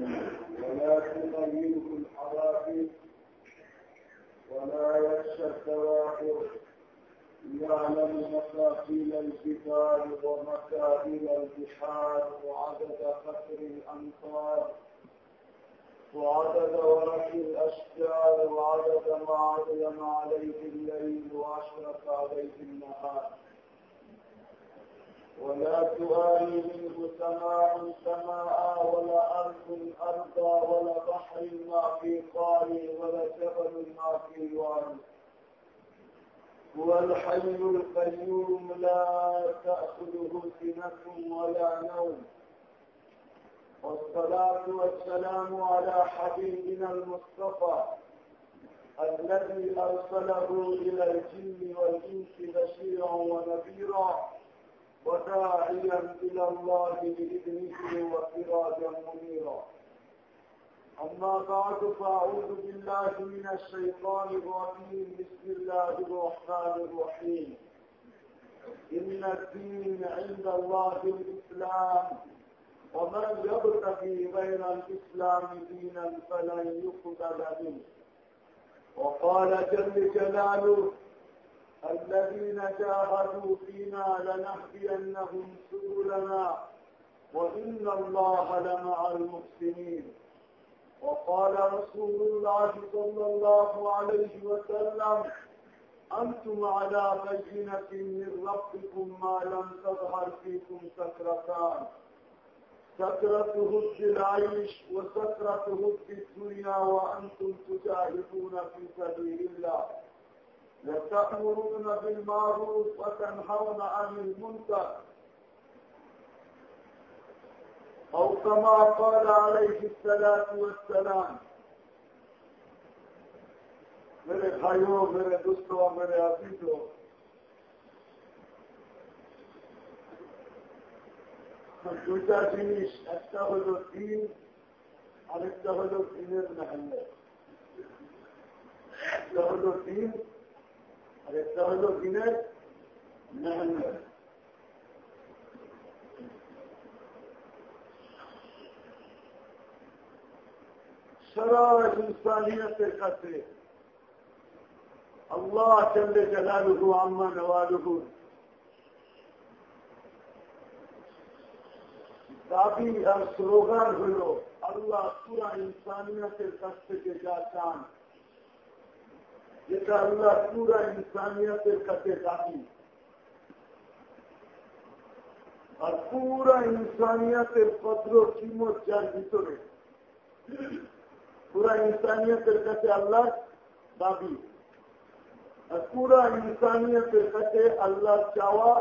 ولا تغيره الحوافز ولا يخشى التواخر يعلم مفاصيل الجبال ومكائن البحار وعدد قطر الأمطار. وعدد ورق الأشجار وعدد ما عظم عليه الليل وأشرق عليه النهار. ولا تواري منه سماء سماء ولا أرض أرضا ولا بحر ما في قاري ولا جبل ما في وادي هو الحي القيوم لا تأخذه سنة ولا نوم. والصلاة والسلام على حبيبنا المصطفى الذي أرسله إلى الجن والإنس بشيرا ونذيرا. وداعيا إلى الله بإذنه وسراجا منيرا. أما بعد فأعوذ بالله من الشيطان الرجيم. بسم الله الرحمن الرحيم. إن الدين عند الله الإسلام ومن يبتغي غير الإسلام دينا فلن يقبل منه. وقال جل جلاله الذين جاهدوا فينا لنهدينهم سبلنا وإن الله لمع المحسنين. وقال رسول الله صلى الله عليه وسلم أنتم على بينة من ربكم ما لم تظهر فيكم سكرتان. سكرة هد العيش وسكرة هد الدنيا وأنتم تجاهدون في سبيل الله. وتأمرون بالمعروف وتنهون عن المنكر. أو كما قال عليه الصلاة والسلام. میرے بھائیوں میرے دوستوں میرے عزیزوں দুইটা জিনিস একটা الدين দিন আরেকটা الدين দিনের মেহান্ন একটা হলো আর একটা হলো দিনের মেহান্নে সারা ইনসানিয়তের কাছে আল্লাহ চন্দ্রে জালালুহু, আম্মা নওয়ালুহু। দাবি আর স্লোগান হল, আল্লাহ ইনসানিয়তের কাছ থেকে যা চান যেটা আল্লাহ পুরা ইনসানিয়তের কাছে দাবি আর পুরা ইনসানিয়তের পত্র কিমত যার ভিতরে পুরা ইনসানিয়তের কাছে আল্লাহ দাবি আর পুরা ইনসানিয়তের কাছে আল্লাহ চাওয়া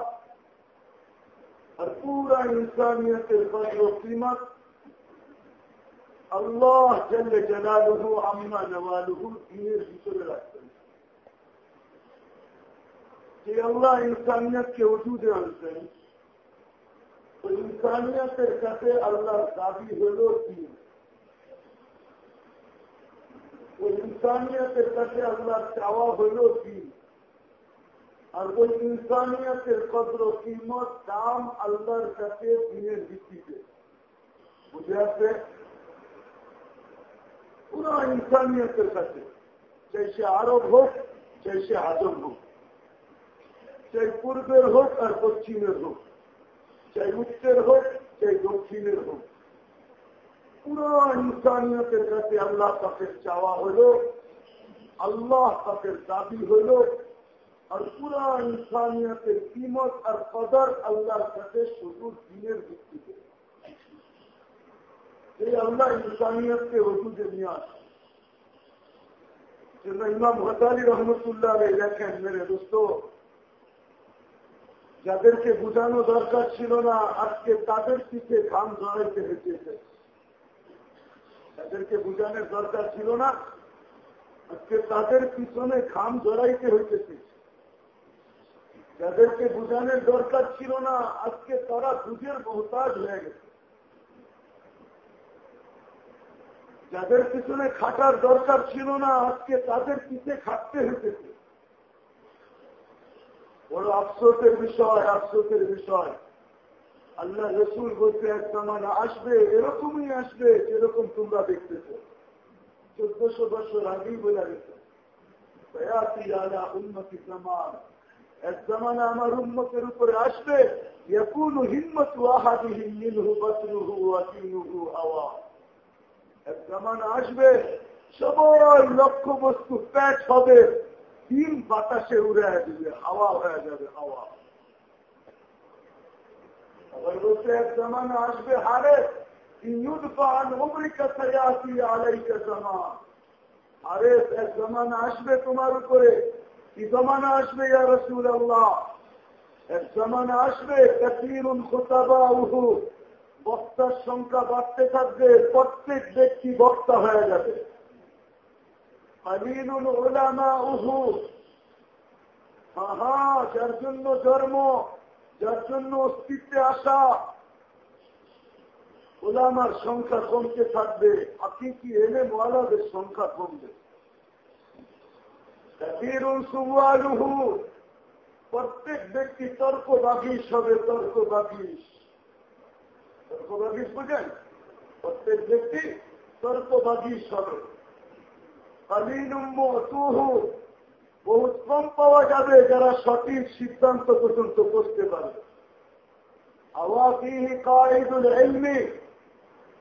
আর পুরা ইনসানিয়তের পত্র কিমত আল্লাহ জল্লে জলালুহু আম্মা নওয়ালুহু দিনের ভিতরে রাখতেন যে আল্লাহ ইনসানিয়তকে ওজুদে আনতেন ওই ইনসানিয়তের কাছে আল্লাহর দাবি হল দিন ওই ইনসানিয়তের কাছে আল্লাহর চাওয়া হল দিন আর ওই ইনসানিয়তের কদ্র কিমত দাম আল্লাহর কাছে দিনের ভিত্তিতে। বুঝে আসছে? পুরো ইনসানিয়তের কাছে সে আরব হোক সে আজম হোক। চাই পূর্বের হোক আর পশ্চিমের হোক। চাই উত্তর হোক, চাই দক্ষিণের হোক। পুরো ইনসানিয়তের কাছে আল্লাহ তাকে চাওয়া হল, আল্লাহ তাকে দাবি হল, আর পুরা ইনসানিয়তের কিমত আর কদর আল্লাহর কাছে শুধু দিনের ভিত্তিতে। এই আল্লাহ ইনসানিয়তকে ওষুধে নিয়ে আসে। ইমাম হতালি রহমতুল্লাহ লেখেন, মেরে দোস্ত যাদেরকে বুঝানো দরকার ছিল না, আজকে তাদের পিঠে ঘাম জড়াইতে হয়েছে। যাদেরকে বুঝানোর দরকার ছিল না, আজকে তাদের পিছনে ঘাম জড়াইতে হইতেছে। যাদেরকে বুঝানোর দরকার ছিল না, আজকে তারা দুধের মহতাজ হয়ে গেছে। যাদের পিছনে খাটার দরকার ছিল না, আজকে তাদের পিছে খাটতে হইতেছে। বড় আফসোসের বিষয় আফসোসের বিষয় আল্লাহ রসুল বলতে এক জামানা আসবে এরকমই আসবে যেরকম তোমরা দেখতেছ চোদ্দশো বছর আগেই বলে গেছে উন্নতি জামান এক জামানা আমার উন্মতের উপরে আসবে يكون همة أحدهم منه بطنه ودينه هوا এক জামানা আসবে সবাই লক্ষ্য বস্তু প্যাচ হবে তিন বাতাসে উড়ে দিবে হাওয়া হয়ে যাবে, হাওয়া। আবার বলতে এক জামানা আসবে হারে আরে, এক জামানা আসবে তোমার উপরে। কি জমানা আসবে ইয়া রসুল আল্লাহ এক জমানা আসবে কাতিরুন খোতাবা উহু। বক্তার সংখ্যা বাড়তে থাকবে, প্রত্যেক ব্যক্তি বক্তা হয়ে যাবে। আলিনুল ওলামা উহু হা যার জন্য জন্ম যার জন্য অস্তিত্বে আসা। ওলামার সংখ্যা কমতে থাকবে। কি এনে মহালাদের সংখ্যা কমবে? প্রত্যেক ব্যক্তি তর্ক বাগিস হবে তর্ক বাগিস তর্ক বাগিস বুঝেন? প্রত্যেক ব্যক্তি তর্ক বাগিস হবে। বহুত কম পাওয়া যাবে যারা সঠিক সিদ্ধান্ত পর্যন্ত করতে পারে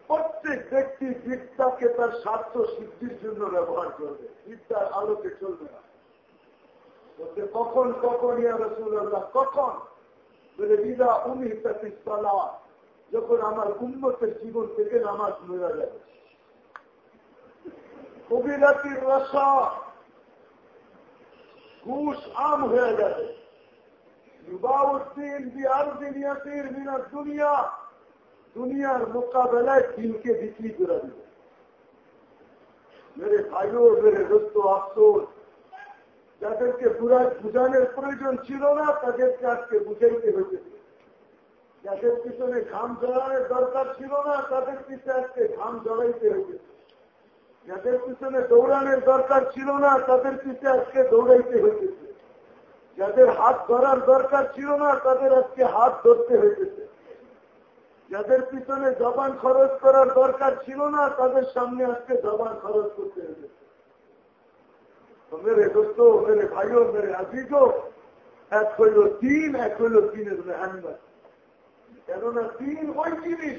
প্রত্যেক ব্যক্তি বিদ্যাকে তার স্বার্থ সিদ্ধির জন্য ব্যবহার করবে। বিদ্যার আলোকে চলবে না। বলতে কখন কখন ইয়া রসুল্লাহ কখন? বলে বিদা উনি তালা যখন আমার উন্নতের জীবন থেকে নামাজ মেরা যাবে। কবিলাতির রসা ঘুষ আম হয়ে যাবে যুবাউদ্দিন বিহার দিনিয়াতির মিনার দুনিয়া, দুনিয়ার মোকাবেলায় দিনকে বিক্রি করে দিবে মেরে ভাইও, মেরে দোস্ত আফসোস। যাদেরকে বুঝানোর প্রয়োজন ছিল না, তাদেরকে আজকে বুঝাইতে হয়েছে যাদের পিছনে ঘাম জড়ানোর দরকার ছিল না, তাদের পিছনে আজকে ঘাম জড়াইতে হয়েছে যাদের পিছনে দৌড়ানোর দরকার ছিল না, তাদের পিছনে আজকে দৌড়াইতে হয়েছে যাদের হাত ধরার দরকার ছিল না, তাদের আজকে হাত ধরতে হয়েছে যাদের পিছনে জবান খরচ করার দরকার ছিল না, তাদের সামনে আজকে জবান খরচ করতে হয়েছে মেরে দোস্ত, মেরে ভাইও, মেরে আজিজও, এক হইল তিন, এক হইল তিনের কেননা তিন ওই জিনিস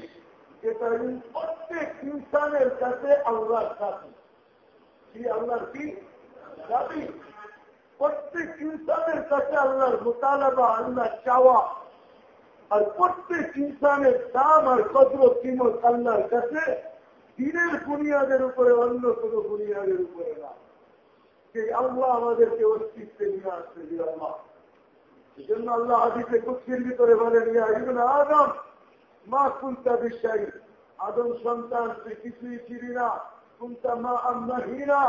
যেটা প্রত্যেক ইনসানের কাছে আল্লাহর কি আল্লাহর কি? প্রত্যেক ইনসানের কাছে আল্লাহর আল্লাহ চাওয়া। আর প্রত্যেক ইনসানের দাম আর কদ্র কিমত আল্লাহর কাছে। দিনের বুনিয়াদের উপরে, অন্য কোনো বুনিয়াদের উপরে না। যে আল্লাহ আমাদেরকে অস্তিত্বে নিয়ে আসতে যে আল্লাহ। এই জন্য আল্লাহ হাদিসে কুচ্ছির ভিতরে বলেন, ইয়া আদম মা কুন্তা বিশ্বাসী আদম সন্তান তুই কিছুই ছিলি না। কুন্তা মা আম্মাহীনা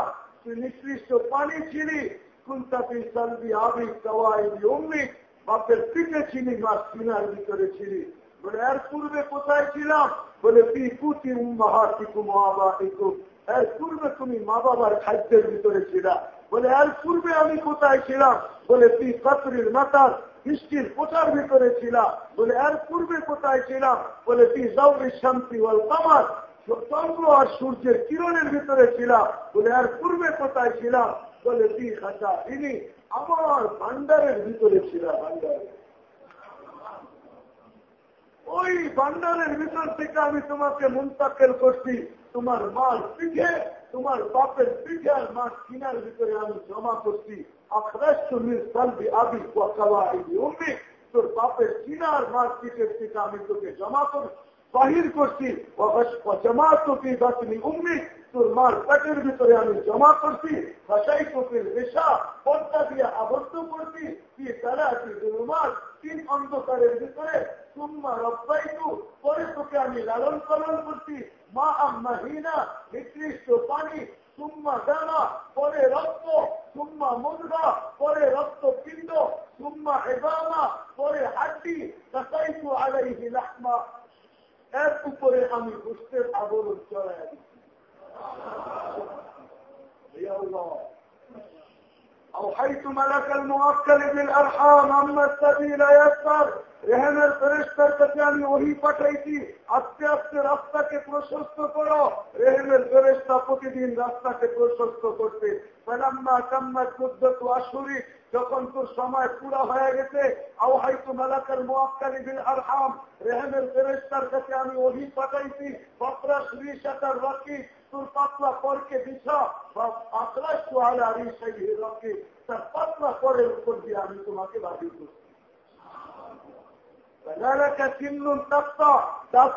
তুই নিকৃষ্ট পানি ছিলি কুন্তা তুই সালবি আবি সওয়াই অম্মি বাপের পিঠে ছিলি মা সিনার ভিতরে ছিলি বলে, এর পূর্বে কোথায় ছিলাম? বলে পি কুতি উম্মাহাতিকু মহাবাহিকু এর পূর্বে তুমি মা বাবার খাদ্যের ভিতরে ছিলা। বলে, এর পূর্বে আমি কোথায় ছিলাম? বলে তুই কতরির মাতার বৃষ্টির কোথার ভিতরে ছিলাম। বলে এর পূর্বে কোথায় ছিলাম? বলে তুই জৌরি শান্তি ওয়াল কামার। চন্দ্র আর সূর্যের কিরণের ভিতরে ছিলাম। বলে এর পূর্বে কোথায় ছিলাম? বলে তুই খাতা তিনি আমার ভান্ডারের ভিতরে ছিলাম ওই ভান্ডারের ভিতর থেকে আমি তোমাকে মুন্তাকেল করছি। তোমার মার পিঠে, তোমার বাপের পিঠে আর মার কিনার ভিতরে আমি জমা করছি। তোর বাপের মার থেকে আমি তোকে জমা বাহির করছি। জমা তোকে উম্মি। তোর মার পেটের ভিতরে আমি জমা করছি। ভাষাই তোকে রেশা পর্দা দিয়ে আবদ্ধ করছি। কি তারা কি রুমাল তিন অন্ধকারের ভিতরে। তুম্মা রব্বাইতু, পরে তোকে আমি লালন পালন করছি। মা আম্মাহিনা নিকৃষ্ট পানি সুম্মা দানা পরে রক্ত সুম্মা মুদ্রা পরে রক্ত পিণ্ড সুম্মা এবামা পরে হাড্ডি কাসাইতু আলাইহি লাহমা এর উপরে আমি গোষ্ঠের আবরণ চড়াই أوحيت ملك المؤكل بالأرحام أما السبيل يسر রেহেমের ফেরেস্তার কাছে আমি ওহি পাঠাইছি, আস্তে আস্তে রাস্তাকে প্রশস্ত করো। রেহেমের ফেরেস্তা প্রতিদিন রাস্তাকে প্রশস্ত করতে পেলাম্মা কাম্মার চোদ্দত আসুরি যখন তোর সময় পুরা হয়ে গেছে, আওহাইতু মালাকার মোয়াক্কালি বিল আরহাম। রেহেমের ফেরেস্তার কাছে আমি ওহি পাঠাইছি বকরা শ্রী সাতার রকি, তোর পাতলা পরকে বিছা বা পাতলা সোয়ালা রি সেই রকি, তার পাতলা পরের উপর দিয়ে আমি তোমাকে বাদি করছি।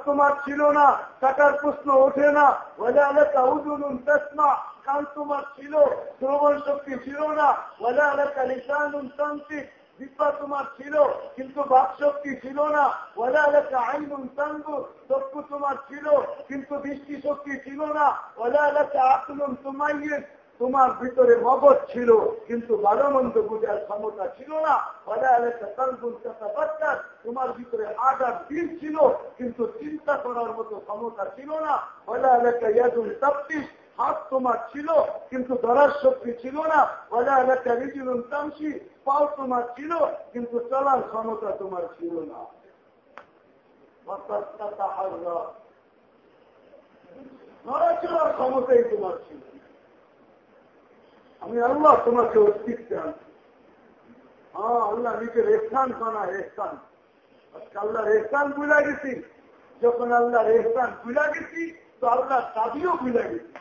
তোমার ছিল না টাকার প্রশ্ন ওঠে না তোমার ছিল শ্রবণ শক্তি ছিল না বিদ্যা তোমার ছিল কিন্তু বাক শক্তি ছিল না ওয়ালাকা আইনুন তানগু চক্ষু তোমার ছিল কিন্তু দৃষ্টি শক্তি ছিল না ওয়ালাকা আকলুন তুমাইয়িন তোমার ভিতরে মগজ ছিল, কিন্তু ভালো মন্দ বুঝার ক্ষমতা ছিল না। তোমার ভিতরে আগার দিন ছিল, কিন্তু চিন্তা করার মতো ক্ষমতা ছিল না। বলা এলাকা ইয়াদুল তাপ্তিস হাত তোমার ছিল, কিন্তু ধরার শক্তি ছিল না। বলা এলাকা রিজুলুন তামসি পাও তোমার ছিল, কিন্তু চলার ক্ষমতা তোমার ছিল না। ক্ষমতাই তোমার ছিল। আমি আল্লাহ তোমাকে অস্তিত্বে আনছি হ্যাঁ আল্লাহ নিজের এহসান কানা আজকে আল্লাহর এহসান ভুলা গেছি। যখন আল্লাহর এহসান ভুলা গেছি, তো আল্লাহ দাবিও ভুলা গেছি।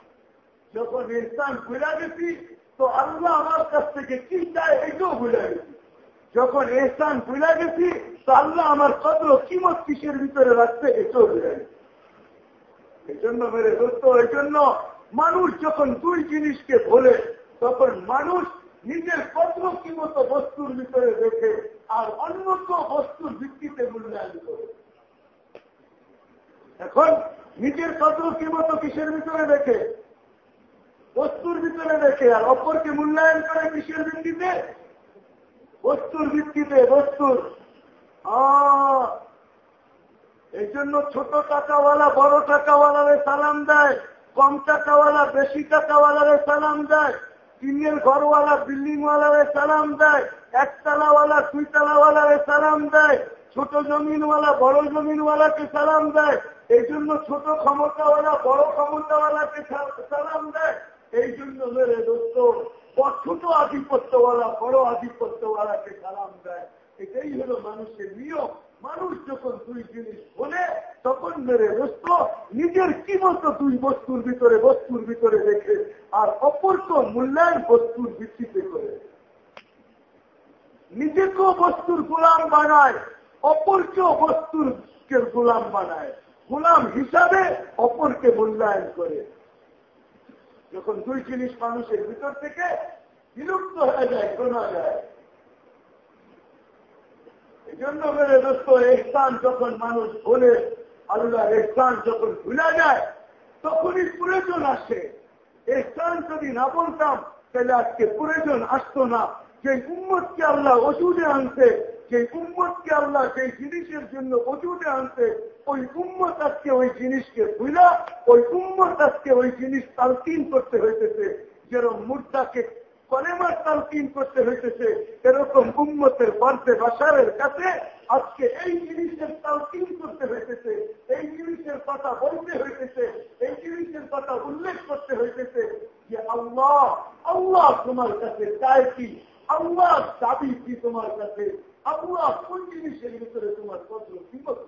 যখন এহসান ভুলা গেছি, তো আল্লাহ আমার কাছ থেকে কি চায় এটাও ভুলা গেছি। যখন এহসান ভুলা গেছি, তো আল্লাহ আমার কদর কিমত কিসের ভিতরে রাখছে এটাও ভুলা গেছি। এই জন্য মেরে দোস্ত এই জন্য মানুষ যখন দুই জিনিসকে বলে তখন মানুষ নিজের কদ্র কিমত বস্তুর ভিতরে দেখে আর অন্যত বস্তুর ভিত্তিতে মূল্যায়ন করে। এখন নিজের কদ্র কিমত কিসের ভিতরে দেখে বস্তুর ভিতরে দেখে আর অপরকে মূল্যায়ন করে কিসের ভিত্তিতে? বস্তুর ভিত্তিতে বস্তুর। এই জন্য ছোট টাকাওয়ালা, বড় টাকাওয়ালারে সালাম দেয়, কম টাকাওয়ালা, বেশি টাকাওয়ালারে সালাম দেয়। টিনের ঘরওয়ালা বিল্ডিং ওয়ালারে সালাম দেয়, একতলাওয়ালা দুই তালাওয়ালারে সালাম দেয়, ছোট জমিনওয়ালা, বড় জমিনওয়ালাকে সালাম দেয় এই জন্য ছোট ক্ষমতাওয়ালা, বড় ক্ষমতাওয়ালাকে সালাম দেয় এই জন্য মেরে দোস্ত ছোট আধিপত্যওয়ালা, বড় আধিপত্যওয়ালাকে সালাম দেয়। এটাই হলো মানুষের নিয়ম। মানুষ যখন দুই জিনিস বলে তখন মেরে দোস্ত নিজের কি মতো দুই বস্তুর ভিতরে বস্তুর ভিতরে দেখে, আর অপরকে মূল্যায়ন বস্তুর ভিত্তিতে করে। নিজেকেও বস্তুর গোলাম বানায়, অপরকেও বস্তুর গোলাম বানায়। গোলাম হিসাবে অপরকে মূল্যায়ন করে। যখন দুই জিনিস মানুষের ভিতর থেকে বিলুপ্ত হয়ে যায় শোনা যায় জন্য মেরে দোস্ত যখন মানুষ আল্লাহ এহসান যখন যায়, তখনই প্রয়োজন আসে। যদি না বলতাম, তাহলে আজকে প্রয়োজন আসতো না। যে উম্মতকে আল্লাহ ওষুধে আনতে উম্মতকে আল্লাহ সেই জিনিসের জন্য ওষুধে আনতে ওই উম্মত আজকে ওই জিনিসকে ভুলা, ওই উম্মত আজকে ওই জিনিস তালকিন করতে হইতেছে। যেরকম মুদ্রাকে কলেমার তালকিন করতে হইতেছে, এরকম উম্মতের বর্ষে বাসারের কাছে আজকে এই জিনিসের তালকিন করতে হইতেছে, এই জিনিসের কথা বলতে হইতেছে, এই জিনিসের কথা উল্লেখ করতে হইতেছে যে আল্লাহ আল্লাহ তোমার কাছে চায় কি? আল্লাহ দাবি কি তোমার কাছে? আল্লাহ কোন জিনিসের ভিতরে তোমার কত বিপদ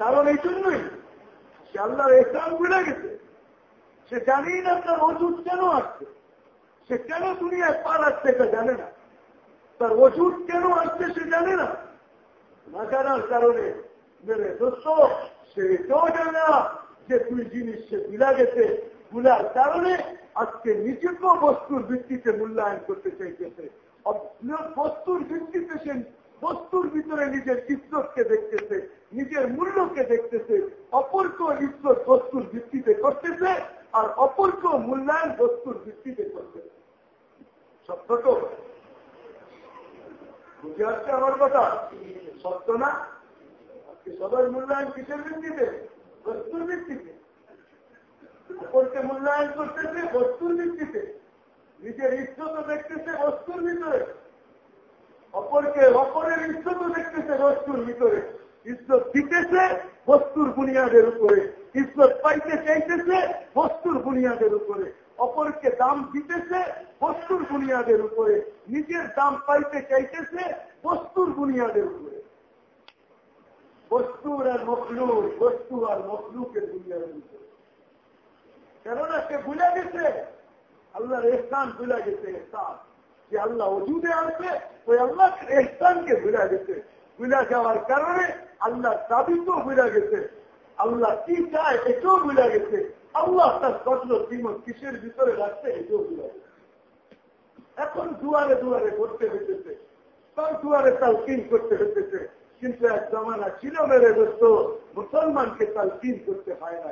কারণ এই জন্যই সে আল্লাহর এসান ভুলে গেছে। সে জানেই না তার ওষুধ কেন আসছে? সে কেন দুনিয়ায় পা রাখছে এটা জানে না। তার ওষুধ কেন আসছে সে জানে না। না জানার কারণে মেরে দোস্ত, সে এটাও জানে না যে দুই জিনিস সে ভুলা গেছে। ভুলার কারণে আজকে নিজেকেও বস্তুর ভিত্তিতে মূল্যায়ন করতে চাইতেছে। বস্তুর ভিত্তিতে সে বস্তুর ভিতরে নিজের ইজ্জতকে দেখতেছে, নিজের মূল্যকে দেখতেছে, অপরকেও ইজ্জত বস্তুর ভিত্তিতে করতেছে। আর অপরকেও মূল্যায়ন বস্তুর ভিত্তিতে করতেছে সত্য তো বুঝে আসছে আমার কথা? সত্য না? সবার মূল্যায়ন কিসের ভিত্তিতে? বস্তুর ভিত্তিতে। অপরকে মূল্যায়ন করতেছে বস্তুর ভিত্তিতে। নিজের ইজ্জত দেখতেছে বস্তুর ভিতরে। অপরকে অপরের ইজ্জত দেখতেছে বস্তুর ভিতরে। ইজ্জত দিতেছে, বস্তুর বুনিয়াদের উপরে। ইজ্জত পাইতে চাইতেছে, বস্তুর বুনিয়াদের উপরে। অপরকে দাম দিতেছে, বস্তুর বুনিয়াদের উপরে। নিজের দাম পাইতে চাইতেছে, বস্তুর বুনিয়াদের উপরে। বস্তুর আর মখলুক, বস্তু আর মখলুকের বুনিয়াদের উপরে। কেননা সে ভুলে গেছে, আল্লাহর এহসান ভুলে গেছে, এহসান। যে আল্লাহ ওজুদে আসবে ওই আল্লাহ এহসানকে ভুলে গেছে। ভুলে যাওয়ার কারণে আল্লাহ দাবি তো ভুলে গেছে। আল্লাহ কি চায় এটাও ভুলে গেছে। আল্লাহ তার কত কিমত কিসের ভিতরে রাখছে এটাও ভুলে গেছে। এখন দুয়ারে দুয়ারে করতে হইতেছে। তার দুয়ারে তালকিন করতে হইতেছে। কিন্তু এক জমানা ছিল মেরে দোস্ত, মুসলমানকে তালকিন করতে হয় না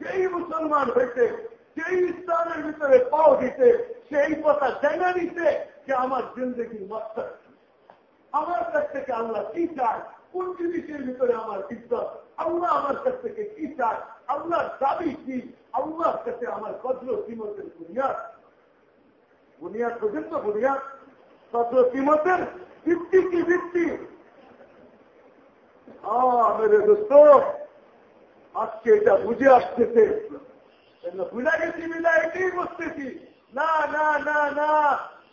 যেই মুসলমান হইতে সেই ইসলামের ভিতরে পাও দিতে সেই কথা জানা নিতে যে আমার জিন্দগির মকসদ আমার কাছ থেকে আল্লাহ কি চায়? কোন জিনিসের ভিতরে আমার ইজ্জত? আল্লাহ আমার কাছ থেকে কি চায়? আল্লাহর দাবি কি? আল্লাহর কাছে আমার কদ্র কিমতের বুনিয়াদ। বুনিয়াদ বোঝেন তো বুনিয়াদ? কদ্র কিমতের ভিত্তি কি ভিত্তি? মেরে দোস্ত, আজকে এটা বুঝে আসতেছে। ভুলে গেছি মিলা এটাই বসতেছি। না না না না,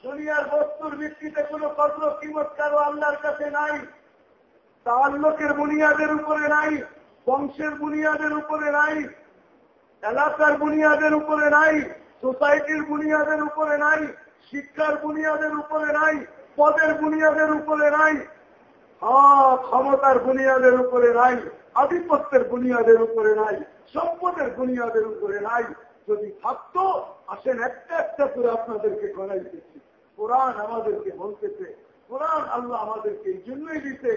দুনিয়ার বস্তুর ভিত্তিতে কোনো কদ্র কিমত কারও আল্লাহর কাছে নাই। তাল্লকের বুনিয়াদের উপরে নাই, বংশের বুনিয়াদের উপরে নাই, এলাকার বুনিয়াদের উপরে নাই, সোসাইটির বুনিয়াদের উপরে নাই, শিক্ষার বুনিয়াদের উপরে নাই, পদের বুনিয়াদের উপরে নাই হ্যাঁ ক্ষমতার বুনিয়াদের উপরে নাই, আধিপত্যের বুনিয়াদের উপরে নাই, সম্পদের বুনিয়াদের উপরে নাই। যদি থাকতো আসেন একটা একটা করে আপনাদেরকে গড়াইতেছি কোরআন আমাদেরকে বলতেছে, কোরআন আল্লাহ আমাদেরকে এই জন্যই দিতে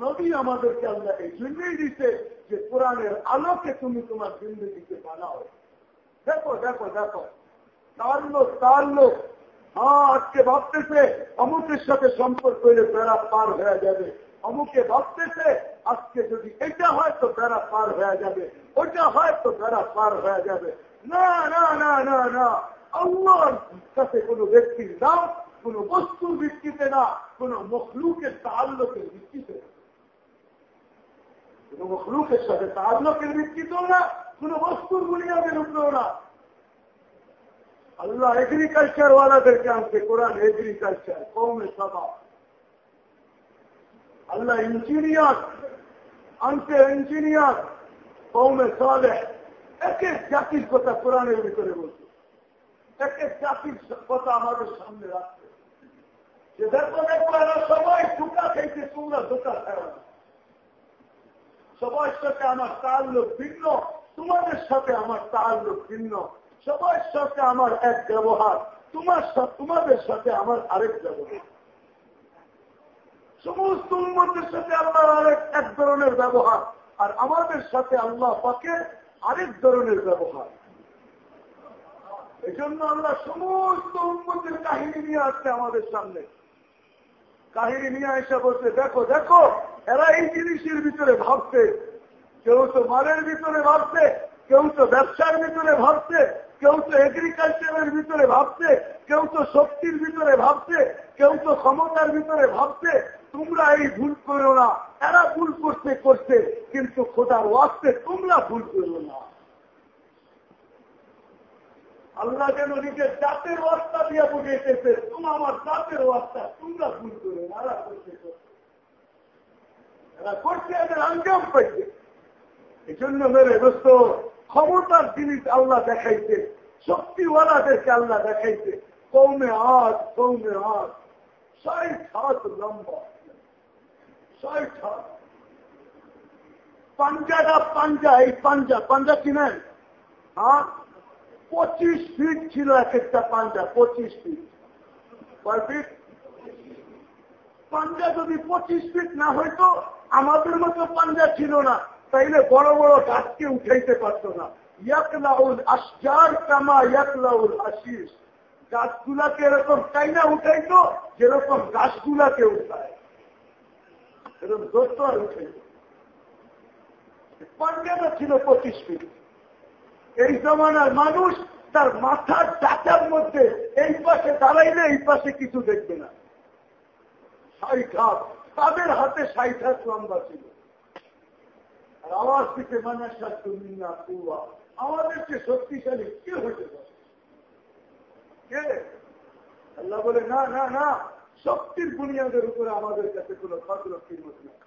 নবী আমাদেরকে আল্লাহ এই জন্যই দিতে যে কোরআনের আলোকে তুমি তোমার জিন্দগিকে বানাও। দেখো দেখো দেখো। তার লোক তার লোক। হ্যাঁ আজকে ভাবতেছে, অমুকের সাথে সম্পর্ক হইলে বেড়া পার হয়ে যাবে। অমুকে ভাবতেছে, আজকে যদি এটা হয় তো বেড়া পার হয়ে যাবে। ওইটা হয় তো বেড়া পার হয়ে যাবে। না না না না না। আল্লাহর কাছে কোনো ব্যক্তির নাম কোন বস্তুর ভিত্তিতে না, কোন মখলুকের তাল্লকের ভিত্তিতে। কোন মখলুকের সাথে তাল্লকের ভিত্তিতেও না, কোন বস্তুর বুনিয়াদের উপরেও না। আল্লাহ এগ্রিকালচার ওয়ালাদেরকে আনছে, কোরআন এগ্রিকালচার কৌমে সভা আল্লাহ ইঞ্জিনিয়ার আনছে ইঞ্জিনিয়ার কৌমে সালে এক এক জাতির কথা কোরআনের ভিতরে বলছে। এক এক জাতির কথা আমাদের সামনে রাখছে। সবার সাথে আমার তার লোক ভিন্ন, তোমাদের সাথে আমার তার লোক ভিন্ন। সবার সাথে আমার এক ব্যবহার, তোমার তোমাদের সাথে আমার আরেক ব্যবহার। সমস্ত উন্মতের সাথে আল্লাহর আরেক, এক ধরনের ব্যবহার, আর আমাদের সাথে আল্লাহ পাকে আরেক ধরনের ব্যবহার। এই জন্য আল্লাহ সমস্ত উন্মতের কাহিনী নিয়ে আসছে আমাদের সামনে। কাহিনী নিয়ে এসে বলছে, দেখো দেখো, এরা এই জিনিসের ভিতরে ভাবছে। কেউ তো মালের ভিতরে ভাবছে, কেউ তো ব্যবসার ভিতরে ভাবছে, কেউ তো এগ্রিকালচারের ভিতরে ভাবছে, কেউ তো শক্তির ভিতরে ভাবছে, কেউ তো ক্ষমতার ভিতরে ভাবছে। তোমরা এই ভুল করো না। এরা ভুল করতে করতে, কিন্তু খোদার ওয়াস্তে তোমরা ভুল করো না। আল্লাহ যেন নিজের জাতের ওয়াস্তা দিয়ে বুঝেছে তোমরা আমার জাতের ওয়াস্তা তোমরা ভুল করো এরা করছে ক্ষমতার জিনিস আল্লাহ দেখাইছে, শক্তিওয়ালাদেরকে আল্লাহ দেখাইছে। কৌমে হাত কৌমে হাত ষাট হাত লম্বা, ষাট হাত। পাঞ্জাটা পাঞ্জা, এই পাঞ্জা পাঞ্জা কিনেন হ্যাঁ? পঁচিশ ফিট ছিল এক একটা পাঞ্জা, পঁচিশ ফিট কয় ফিট পাঞ্জা যদি পঁচিশ ফিট না হইতো, আমাদের মতো পাঞ্জা ছিল না। তাইলে বড় বড় গাছকে উঠাইতে পারত না। ইয়াকলাউল আসজার কামা আশিস গাছগুলাকে এরকম চাইনা উঠাইতো, যেরকম গাছগুলাকে উঠায়। এরকম আর উঠাইত। পাঞ্জাটা ছিল পঁচিশ ফিট এই জমানার মানুষ তার মাথার চাচার মধ্যে এই পাশে দাঁড়াইলে এই পাশে কিছু দেখবে না। তাদের হাতে ষাট লম্বা ছিল। আর আওয়াজ দিতে মানে তুমি না কুয়া। আমাদেরকে শক্তিশালী কে হতে পারে? আল্লাহ বলে, না না না, শক্তির বুনিয়াদের উপরে আমাদের কাছে কোন ফজর কিমত নাই।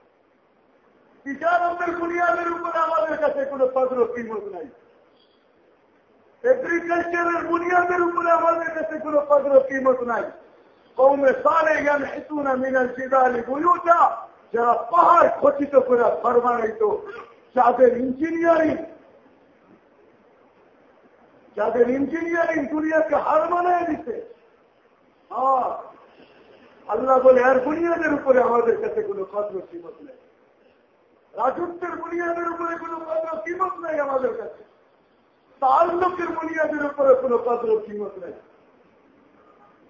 বিচারকের বুনিয়াদের উপরে আমাদের কাছে কোন ফজর কিমত নাই। এগ্রিকালচারের বুনিয়াদের উপরে আমাদের কাছে কোন ফজর কিমত নাই। কৌমে সালে জ্ঞান হেতু না মিনাল জিদালি বুয়ুটা যারা পাহাড় খচিত করে ঘর বানাইত যাদের ইঞ্জিনিয়ারিং যাদের ইঞ্জিনিয়ারিং দুনিয়াকে হার মানায় দিতে আল্লাহ বলে, আর বুনিয়াদের উপরে আমাদের কাছে কোনো কদ্র কিমত নেই। রাজত্বের বুনিয়াদের উপরে কোনো কদ্র কিমত নেই আমাদের কাছে। তার লোকের বুনিয়াদের উপরে কোনো কদ্র কিমত নেই।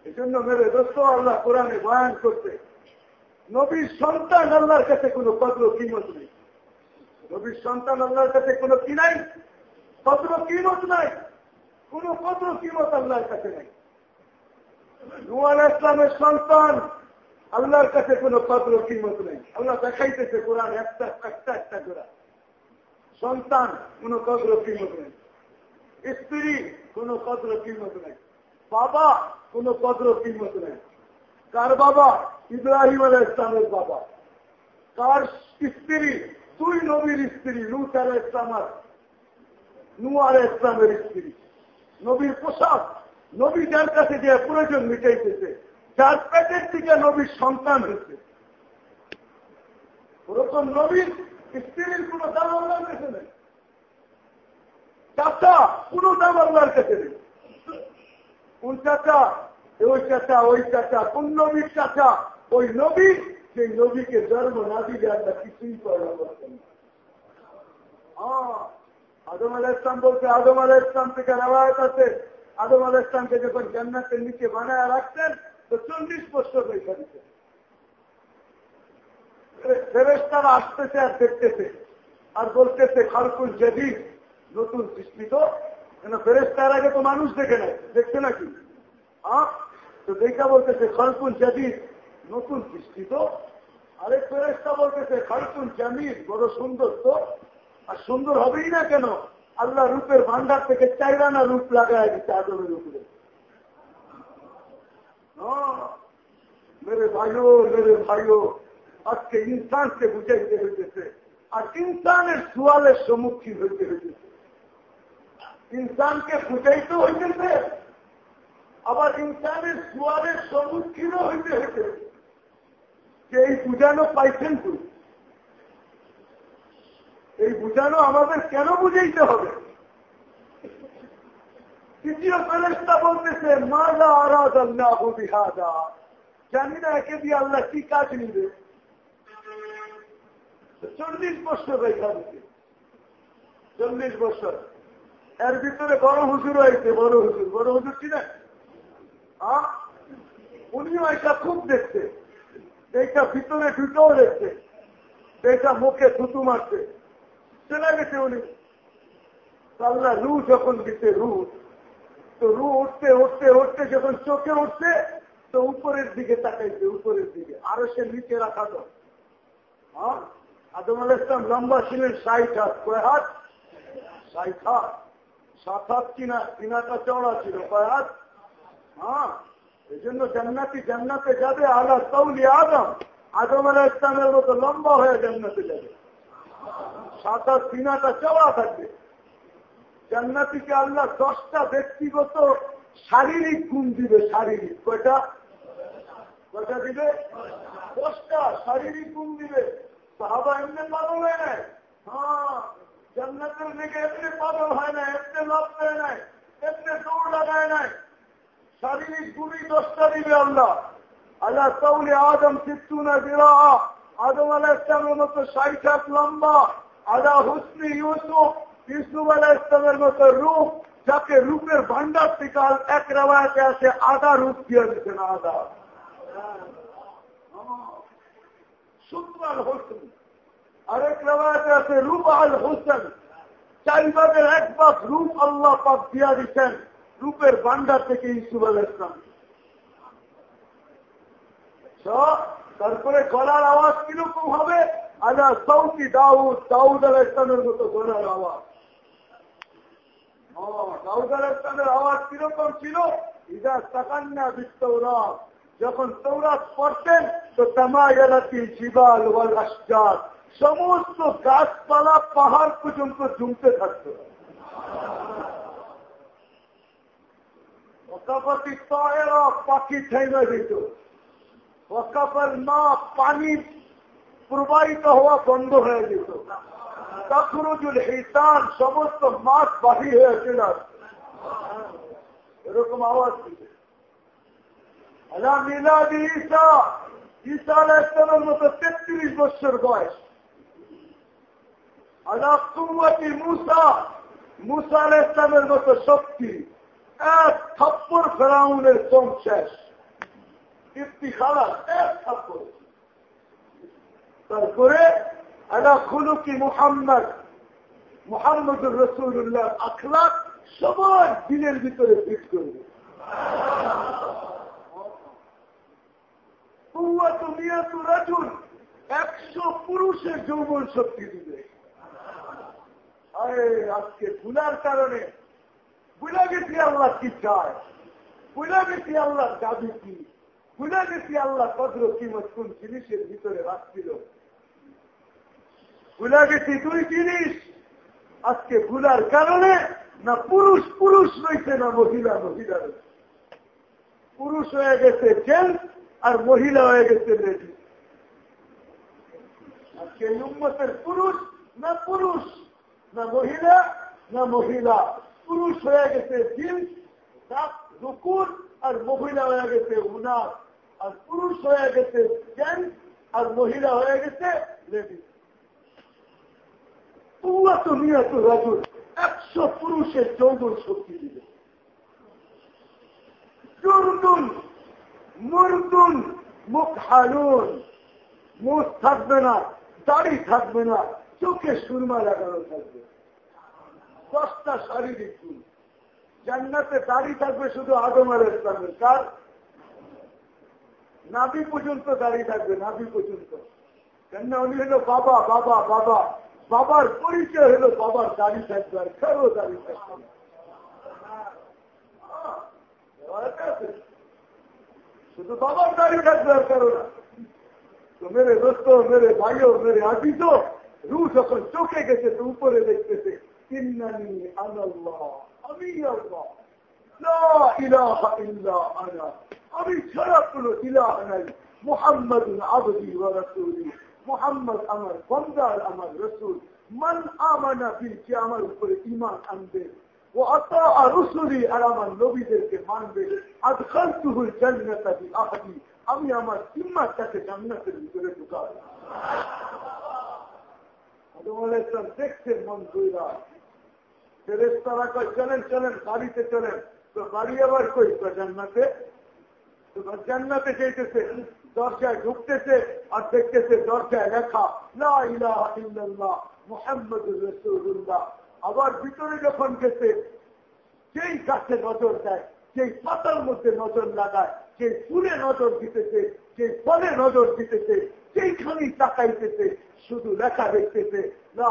এই জন্য মেরে দোস্ত, আল্লাহ কোরআনে বয়ান করতে নবীর সন্তান আল্লাহর কাছে কোনো কদ্র কিমত নেই। নবীর সন্তান আল্লাহর কাছে কোনো কি নাই? কদ্র কিমত নাই। কোন কদ্র কিমত আল্লাহর কাছে নাই। নুয়াল ইসলামের সন্তান আল্লাহর কাছে কোন কদ্র কিমত নেই। আল্লাহ দেখাইতেছে কোরআন একটা একটা একটা করে। সন্তান কোন কদ্র কিমত নেই। স্ত্রী কোন কদ্র কিমত নেই। বাবা কোন কদ্র কিমত নেই। কার বাবা? ইব্রাহিম আলাহ ইসলামের বাবা। কার স্ত্রী? তুই নবীর স্ত্রী, লুত আলাহ ইসলামার নু আলাহ ইসলামের স্ত্রী। নবীর পোশাক, নবী যার কাছে যে প্রয়োজন মিটাইতেছে, যার পেটের থেকে নবীর সন্তান হয়েছে। ওরকম নবীর স্ত্রীর কোন দাম আল্লাহর কাছে নেই চাচা, কোন দাম আল্লাহর কাছে নেই। কোন চাচা? ওই চাচা ওই চাচা, কোন নবীর চাচা? ওই নবী সেই নবীকে জন্ম না দিলে আমরা কিছুই করা আদম আলাহ ইসলাম বলতে, আদম আলাহ ইসলাম থেকে রেওয়ায়ত আছে। আদম আলাহ ইসলামকে যখন জান্নাতের নিচে বানায় রাখতেন তো চল্লিশ বছর রেখা দিতেন ফেরেস্তারা আসতেছে আর দেখতেছে। আর বলতেছে, খালকুল যদি নতুন সৃষ্টি তো। কেন ফেরেস্তার আগে তো মানুষ দেখে নেয়। দেখছে নাকি? হ্যাঁ? তো দেখা বলতেছে খালকুল যদি নতুন সৃষ্টি তো। আরেক ফেরেস্তা বলতেছে খালকুল জামির বড় সুন্দর তো। আর সুন্দর হবেই না কেন? আল্লাহ রূপের ভান্ডার থেকে চাইরানা রূপ লাগায় দিচ্ছে আদমের উপরে। মেরে ভাইও মেরে ভাইও, আজকে ইনসানকে বুঝাইতে হইতেছে। আর ইনসানের সুয়ালের সম্মুখীন হইতে হইতেছে। ইনসানকে বুঝাইতে হইতেছে আবার ইনসানের সুয়ালের সম্মুখীনও হইতে হইতেছে যে এই বুঝানো পাইছেন তুই? এই বুঝানো আমাদের কেন বুঝাইতে হবে? তৃতীয় ফেরেস্তা বলতেছে মাদা আরাদ আল্লাহ বিহাদা। জানি না একে দিয়ে আল্লাহ কি কাজ নিবে। চল্লিশ বছর দিতে চল্লিশ বছর। এর ভিতরে বড় হুজুর হয়েছে, বড় হুজুর বড় হুজুর কি না? উনিও এটা খুব দেখছে। এইটা ভিতরে ঢুকেও দেখছে। এইটা মুখে থুতু মারছে। চলে গেছে উনি। আল্লাহ রু যখন দিতে রু। তো রু উঠতে উঠতে উঠতে যখন চোখে উঠছে, তো উপরের দিকে তাকাইছে, উপরের দিকে। আরও সে নিচে রাখা তো আদম আল ইসলাম লম্বা ছিলেন, ষাট হাত। কয় হাত? ষাট হাত। কিনা কিনাটা চওড়া ছিল হ্যাঁ এই জন্য জান্নাতি জান্নাতে যাবে, আলা তৌলি আদম। ইসলামের মতো লম্বা হয়ে জান্নাতে যাবে। কিনাটা চওড়া থাকবে। জান্নাতিকে আল্লাহ দশটা ব্যক্তিগত শারীরিক গুণ দিবে, শারীরিক। কয়টা? কয়টা দিবে? দশটা শারীরিক গুণ দিবে। সাহাবা এমনি পাগল হয় নাই হ্যাঁ। জান্নাতের দিকে এমনি পাগল হয় না, এমনি লাভ দেয় নাই এমনি দৌড় লাগায় নাই শারীরিক গুণই দশটা দিবে আল্লাহ। আল্লাহ তৌলে আদম সিদ্ধুনা বিরা আদম আলাহ ইসলামের মতো ষাট লম্বা, আদা হুসনি ইউসুফ ইউসুফ আলাহ ইসলামের মতো রূপ, যাকে রূপের ভান্ডার থেকে এক রেওয়ায়তে আছে আদা রূপ দিয়ে দিচ্ছেন আদা। সুন্দর হোসেন। আরেক রেওয়ায়তে আছে রূপ আল হোসেন। চার ভাগের এক ভাগ রূপ আল্লাহ পাক দিয়া দিচ্ছেন রূপের ভান্ডার থেকে ইসুফ আল ইসলাম তারপরে গলার আওয়াজ কীরকম হবে? আলা সৌকি দাউদ দাউদ আল ইসলামের মতো গলার আওয়াজ। দাউদ আল ইসলামের আওয়াজ কীরকম ছিল? ইদা তাকান্না বিস্তৌরা যখন তৌরাত পড়তেন, তো তামায়ালাতি জিবাল ওয়াল আসজার সমস্ত গাছপালা পাহাড় পর্যন্ত জমতে থাকত। ওকাপতি তয়েরা পাখি ঠেঙে দিত। ওকাপের মা পানি প্রবাহিত হওয়া বন্ধ হয়ে যেত। তখরুজুল হিসান সমস্ত মাছ বাহি হয়েছিল এরকম আওয়াজ দিতে আলা মিলাদি ঈসা ঈসা আলাহ ইসলামের মতো তেত্রিশ বছর বয়স। আলা কুয়াতি মুসা মুসা ইসলামের মতো শক্তি। এক থাপ্পর ফেরাউনের কম শেষ। কীর্তি খালাস এক থাপ্পর তারপরে, আলা খুলুকি মুহাম্মদ, মুহাম্মদুর রসুল্লাহ আখলাক সবার দিনের ভিতরে ফিট করবে। একশো পুরুষের যৌবন শক্তি দিবে। আজকে কারণে গেছি আল্লাহ কি চায় গেছি আল্লাহ দাবি কি? গেছি আল্লাহ কদ্র জিনিসের ভিতরে রাখছিল? গেছি জিনিস। আজকে ভুলার কারণে না পুরুষ পুরুষ রয়েছে, না মহিলা মহিলা রয়েছে। পুরুষ হয়ে গেছে জেন্টস আর মহিলা হয়ে গেছে লেডি। আজকে পুরুষ না পুরুষ? না মহিলা না মহিলা। পুরুষ হয়ে গেছে জিন্স রুকুর আর মহিলা হয়ে গেছে উনার। আর পুরুষ হয়ে গেছে জেন্টস আর মহিলা হয়ে গেছে লেডিস। পুয়াত নিয়ত রাজুর একশো পুরুষের চৌদন শক্তি দিবে। জুরদুন, মুরদুন মুখ হালুন মুখ থাকবে না, দাড়ি থাকবে না। চোখে সুরমা লাগানো থাকবে। দশটা শারীরিক গুণ জান্নাতে দাড়ি থাকবে শুধু আদম আল ইসলামের কার? নাবি পর্যন্ত দাড়ি থাকবে নাবি পর্যন্ত। কেন উনি হলো বাবা বাবা বাবা। বাবার পরিচয় হলো বাবার দাড়ি থাকবে আর কারও দাড়ি থাকবে শুধু বাবার দাড়ি থাকবে আর কারও না। তো মেরে দোস্ত, মেরে ভাইও, মেরে আজিজ রু যখন চোখে গেছে, তো উপরে দেখতেছে, ইন্নানি আনাল্লাহ, আমি আল্লাহ। আমি ছাড়া কোন ইলাহ নাই। মোহাম্মদ আবদি রসুলি। মোহাম্মদ আমার বন্দার আমার রসুল। মান আমানা বিল যে আমার উপরে ইমান আনবে। ও অত রসুলি আর আমার নবীদেরকে মানবে। আজ খালতুহুল জান্নাতি আহাদি আমি আমার সিম্মার কাছে জান্নাতের ভিতরে ঢুকাব। দেখছেন মন দুইরা ফেরেস্তারা কয়, চলেন চলেন গাড়িতে চলেন। তো গাড়ি আবার কই? তো জান্নাতে। জান্নাতে যেতেছে দরজায় ঢুকতেছে আর দেখতেছে দরজায় লেখা না ইলাহা ইল্লাল্লাহ আবার ভিতরে যখন গেছে, যেই গাছে নজর দেয়, যেই পাতার মধ্যে নজর লাগায় যে ফুলে নজর দিতেছে যে ফলে নজর দিতেছে যেইখানেই তাকাইতেছে, শুধু লেখা দেখতেছে না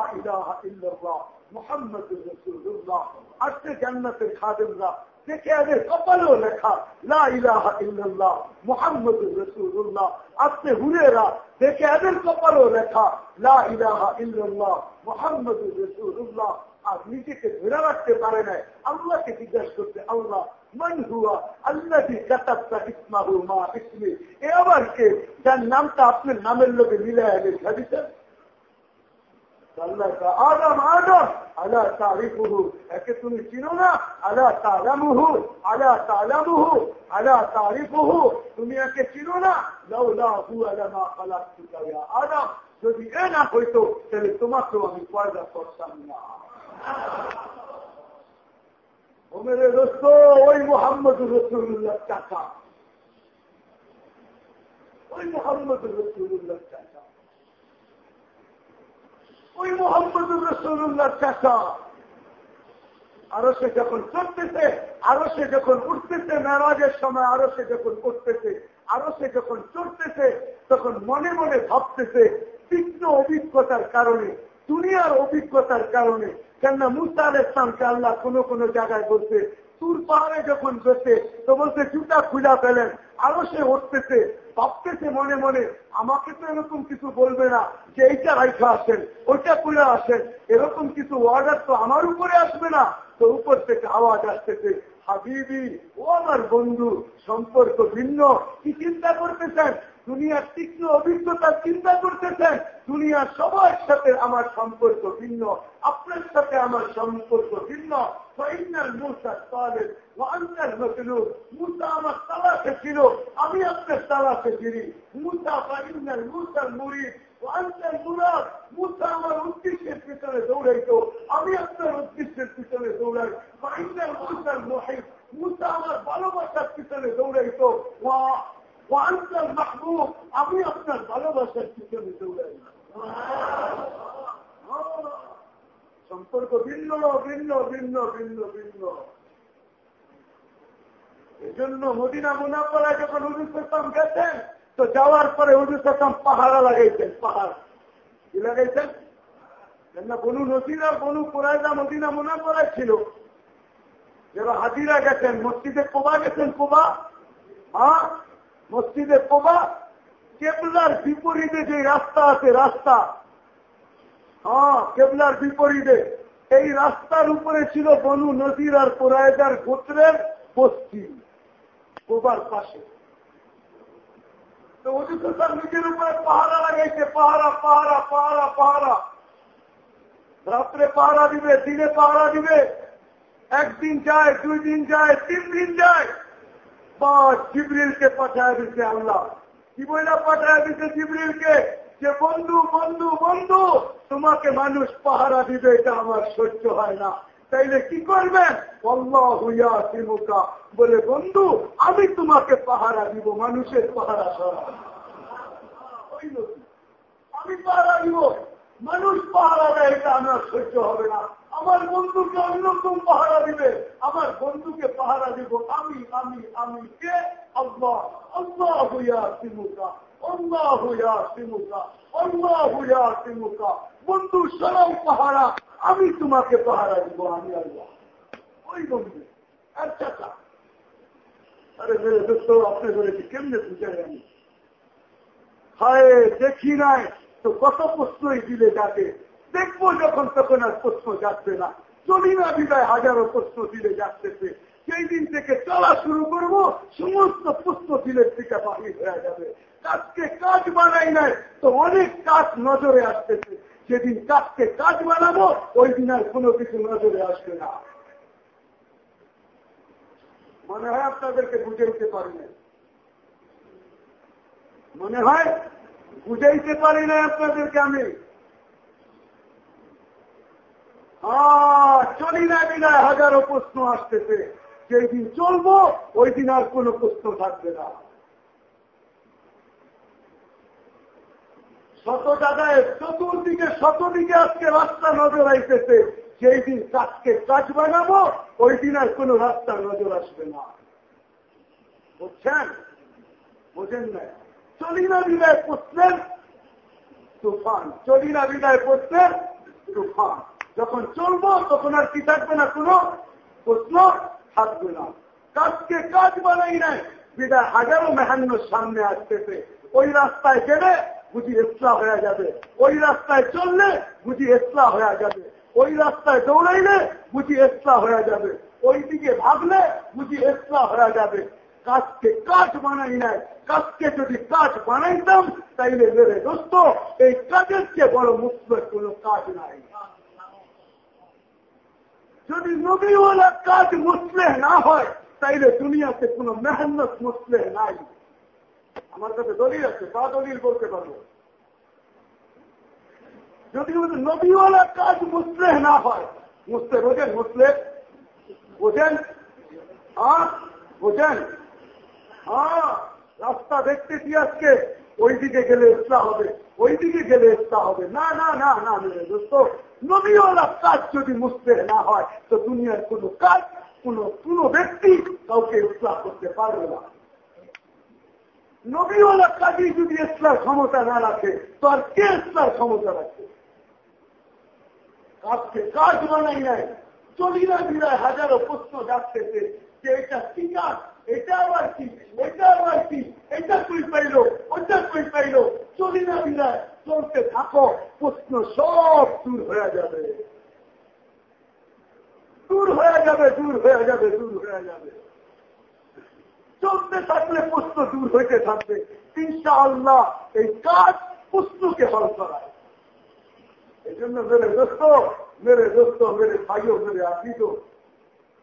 মোহাম্মদুর রসুল্লাহ আজকে জান্নাতের খাদেমরা দেখে আগে কপালেও লেখা, লা ইলাহা ইল্লাল্লাহ, মোহাম্মদুর রসুল্লাহ আজকে হুরেরা দেখে এদের কপালেও লেখা, লা ইলাহা ইল্লাল্লাহ, মোহাম্মদুর রসুল্লাহ আর নিজেকে ধরে রাখতে পারে নাই। আল্লাহকে জিজ্ঞাসা করতে, আল্লাহ মান হুয়া আল্লাহ মা নামের লোকে মিলে দিতেন আদম আদম। আলা তারিফুহু একে তুমি চিনো না? আলা তালামুহু আলা তালামুহু আলা তারিফুহু তুমি একে চিনো না? লাউলাহু আলামা খালাকতুকা ইয়া আদম। যদি এ না হইতো, তাহলে তোমাকেও আমি পয়দা করতাম না। ও মেরে দোস্ত, ওই মোহাম্মদুর রসুল্লাহ চাচা। ওই মোহাম্মদুর রসুল্লাহ চাচা। ওই মোহাম্মদুর রসুল্লাহ চাচা। আরও সে যখন চলতেছে আরও সে যখন উঠতেছে, মেরাজের সময় আরও সে যখন করতেছে আরও সে যখন চড়তেছে তখন মনে মনে ভাবতেছে, তীক্ষ্ণ অভিজ্ঞতার কারণে, দুনিয়ার অভিজ্ঞতার কারণে কেননা মুসা আল ইসলামকে আল্লাহ কোন কোন জায়গায় বলছে তুর পাহাড়ে যখন গেছে তো বলছে, জুতা খুলা ফেলেন। আরও সে উঠতেছে ভাবতেছে মনে মনে, আমাকে তো এরকম কিছু বলবে না যে এইটা রাইখা আসেন ওইটা খুলে আসেন এরকম কিছু অর্ডার তো আমার উপরে আসবে না। তো উপর থেকে আওয়াজ আসতেছে, হাবিবি, ও আমার বন্ধু, সম্পর্ক ভিন্ন, কি চিন্তা করতেছেন? দুনিয়ার তীক্ষ্ণ অভিজ্ঞতার চিন্তা করতেছেন, দুনিয়ার সবার সাথে আমার সম্পর্ক ভিন্ন, আপনার সাথে আমার সম্পর্ক ভিন্ন। পিছনে ভালোবাসার পিছনে দৌড়াইতো। মাহবুব, আমি আপনার ভালোবাসার পিছনে দৌড়াই। সম্পর্ক ভিন্ন ভিন্ন ভিন্ন ভিন্ন ভিন্ন। এই জন্য মদিনা মুনাফলায় যখন হুজুর সাম গেছেন, তো যাওয়ার পরে হুজুর সাম পাহাড়া লাগাইছেন, পাহাড়। কি লাগাইছেন? কেননা বনু নদীর বনু কোরআদা মদিনা মুনাফলায় ছিল। যারা হাজিরা গেছেন, মসজিদে কোবা গেছেন, কোবা? হ্যাঁ মসজিদে কোবা কেবলার বিপরীতে যে রাস্তা আছে, রাস্তা। হ্যাঁ কেবলার বিপরীতে। এই রাস্তার উপরে ছিল বনু নদীর আর কোরআদার গোত্রের বস্তি কোবার পাশে। তো ওদিকে তার নিজের উপরে পাহারা লাগাইছে, পাহারা পাহারা পাহারা পাহারা। রাত্রে পাহারা দিবে, দিনে পাহারা দিবে। একদিন যায়, দুই দিন যায়, তিন দিন যায়। বা জিবরিলকে পাঠায় দিচ্ছে আল্লাহ। কি বইলা পাঠায় দিচ্ছে জিবরিলকে? যে, বন্ধু বন্ধু বন্ধু, তোমাকে মানুষ পাহারা দিবে, এটা আমার সহ্য হয় না। তাইলে কি করবেন? অল্লাহ হইয়া সিমুকা বলে, বন্ধু, আমি তোমাকে পাহারা দিব, মানুষের পাহারা আমি পাহারা দিব, মানুষ পাহারা দেয়, এটা আমার সহ্য হবে না। আমার বন্ধুকে অন্যতম পাহারা দিবে। আমার বন্ধুকে পাহারা দিব। আমি আমি আমি কে? আল্লাহ। আল্লাহ হইয়া সিমুকা। অল্লাহ হইয়া সিমুকা। অল্লাহ হইয়া সিমুকা। বন্ধু সরম পাহারা। আমি তোমাকে পাহারা দিব, আমি আল্লাহ। ওই বন্ধু আচ্ছা আরে মেরে দোস্ত, আপনি বলেছি, কেমনে আমি? হায়, দেখি নাই। তো কত প্রশ্নই দিলে যাকে। দেখব যখন, তখন আর প্রশ্ন যাচ্ছে না। চলি না বিদায় হাজারো প্রশ্ন দিলে যাচ্ছে। সেই দিন থেকে চলা শুরু করব, সমস্ত প্রশ্ন দিলের থেকে বাহির হয়ে যাবে। কাজকে কাজ বানাই নাই, তো অনেক কাজ নজরে আসতেছে। যেদিন কাজকে কাজ বানাবো, ওই দিন আর কোনো কিছু নজরে আসবে না। মনে হয় আপনাদেরকে বুঝাইতে পারি না মনে হয়? বুঝাইতে পারি না আপনাদেরকে আমি? চলি না বিনায় হাজারো প্রশ্ন আসতেছে। যেই দিন চলবো ওই দিন আর কোনো প্রশ্ন থাকবে না। শত জায়গায় চতুর্দিকে, শতদিকে আজকে রাস্তা নজর আইতেছে। যেই দিন কাজকে কাজ বানাবো ওই দিন আর কোনো রাস্তা নজর আসবে না। বুঝছেন? বোঝেন না চলিনা বিদায় পড়ছেন তুফান। চলিনা বিদায় পড়ছেন তুফান। যখন চলবো, তখন আর কি থাকবে না? কোনো প্রশ্ন থাকবে না। কাজকে কাজ বানাই নাই বিদায় হাজারো মেহান্নর সামনে আসতেছে। ওই রাস্তায় গেলে বুঝি এসলা হয়ে যাবে। ওই রাস্তায় চললে বুঝি এসলা হয়ে যাবে। ওই রাস্তায় দৌড়াইলে বুঝি এসলা হয়ে যাবে। ওই দিকে ভাবলে বুঝি এসলা হয়ে যাবে। কাজকে কাজ বানাই নাই। কাজকে যদি কাজ বানাইতাম, তাইলে মেরে দোস্ত, এই কাজের চেয়ে বড় মুসলের কোনো কাজ নাই। যদি নবীওয়ালা কাজ মুসলে না হয়, তাইলে দুনিয়াতে কোন মেহনত মুসলে নাই। আমার কাছে দলিল আছে বা দলিল বলতে পারব। যদি নবীওয়ালা কাজ মুসলে না হয় মুসলে বোঝেন মুসলে বোঝেন? হ্যাঁ বোঝেন? হ্যাঁ রাস্তা দেখতেছি আজকে ওই দিকে গেলে ইসলা হবে ওই দিকে গেলে ইসলা হবে। না না না না, দোস্ত নবীওয়ালা কাজ যদি মুসলে না হয়, তো দুনিয়ার কোন কাজ, কোন ব্যক্তি কাউকে ইসলাম করতে পারবে না। নবীওয়ালা কাজী যদি ইসলার ক্ষমতা না রাখে, তো আর কে ইসলার ক্ষমতা রাখে? কাজকে কাজ বানাই নাই। চলিরা বিরায় হাজারো প্রশ্ন যাচ্ছে যে এটা কি কাজ? এটা আবার চলতে থাকো। প্রশ্ন সব দূর হয়ে যাবে। দূর হয়ে যাবে, দূর হয়ে যাবে, দূর হয়ে যাবে। চলতে থাকলে প্রশ্ন দূর হইতে থাকবে। ইনশা আল্লাহ এই কাজ প্রশ্নকে হল করায়। এই জন্য মেরে দোস্ত মেরে দোস্ত, মেরে ভাইও, মেরে আপিত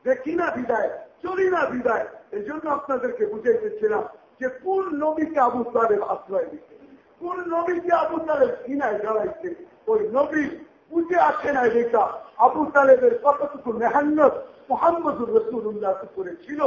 দেখি না বিদায়, চলি না বিদায়। এই জন্য আপনাদেরকে বুঝাইতেছিলাম যে কোন নবীকে আবু তালেব আশ্রয় দিচ্ছে কোন নবীকে আবু তালেব কিনায় দাঁড়াইছে ওই নবী বুঝে আসে না এটা আবু তালেবের কতটুকু মেহান্নত মোহাম্মদুর রসুল্লাহ উপরে ছিল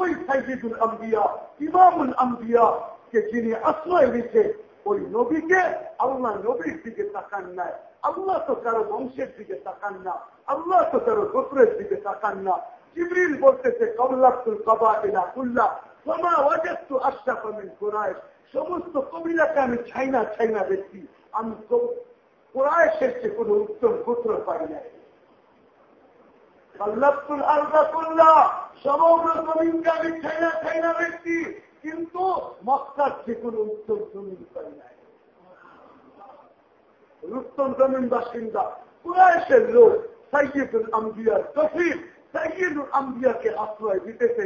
ওই সাইদুল আম্বিয়া, ইমামুল আম্বিয়া কে যিনি আশ্রয় দিচ্ছে ওই নবীকে আল্লাহ নবীর দিকে তাকান নাই। আল্লাহ তো কারও বংশের দিকে তাকান না। আল্লাহ তো কারও গোত্রের দিকে তাকান না। জিবরিল বলতেছে কমলাকুল কবা ইলা কুল্লা সমা ওয়াজাতু আশরাফা মিন কুরাইশ। সমস্ত কবিলাকে আমি ছাইনা ছাইনা দেখছি। আমি কোরআশের চেয়ে কোন উত্তম গোত্র পাই নাই। কল্লাকুল আলগা কুল্লা, সমগ্র জমিনকে আমি ছাইনা ছাইনা দেখছি, কিন্তু মক্কার চেয়ে কোন উত্তম জমিন পাই নাই। উত্তম জমিন বাসিন্দা কুরাইশের লোক সাইয়দুল আম্বিয়ার তফির আম্বিয়াকে আশ্রয় দিতেছে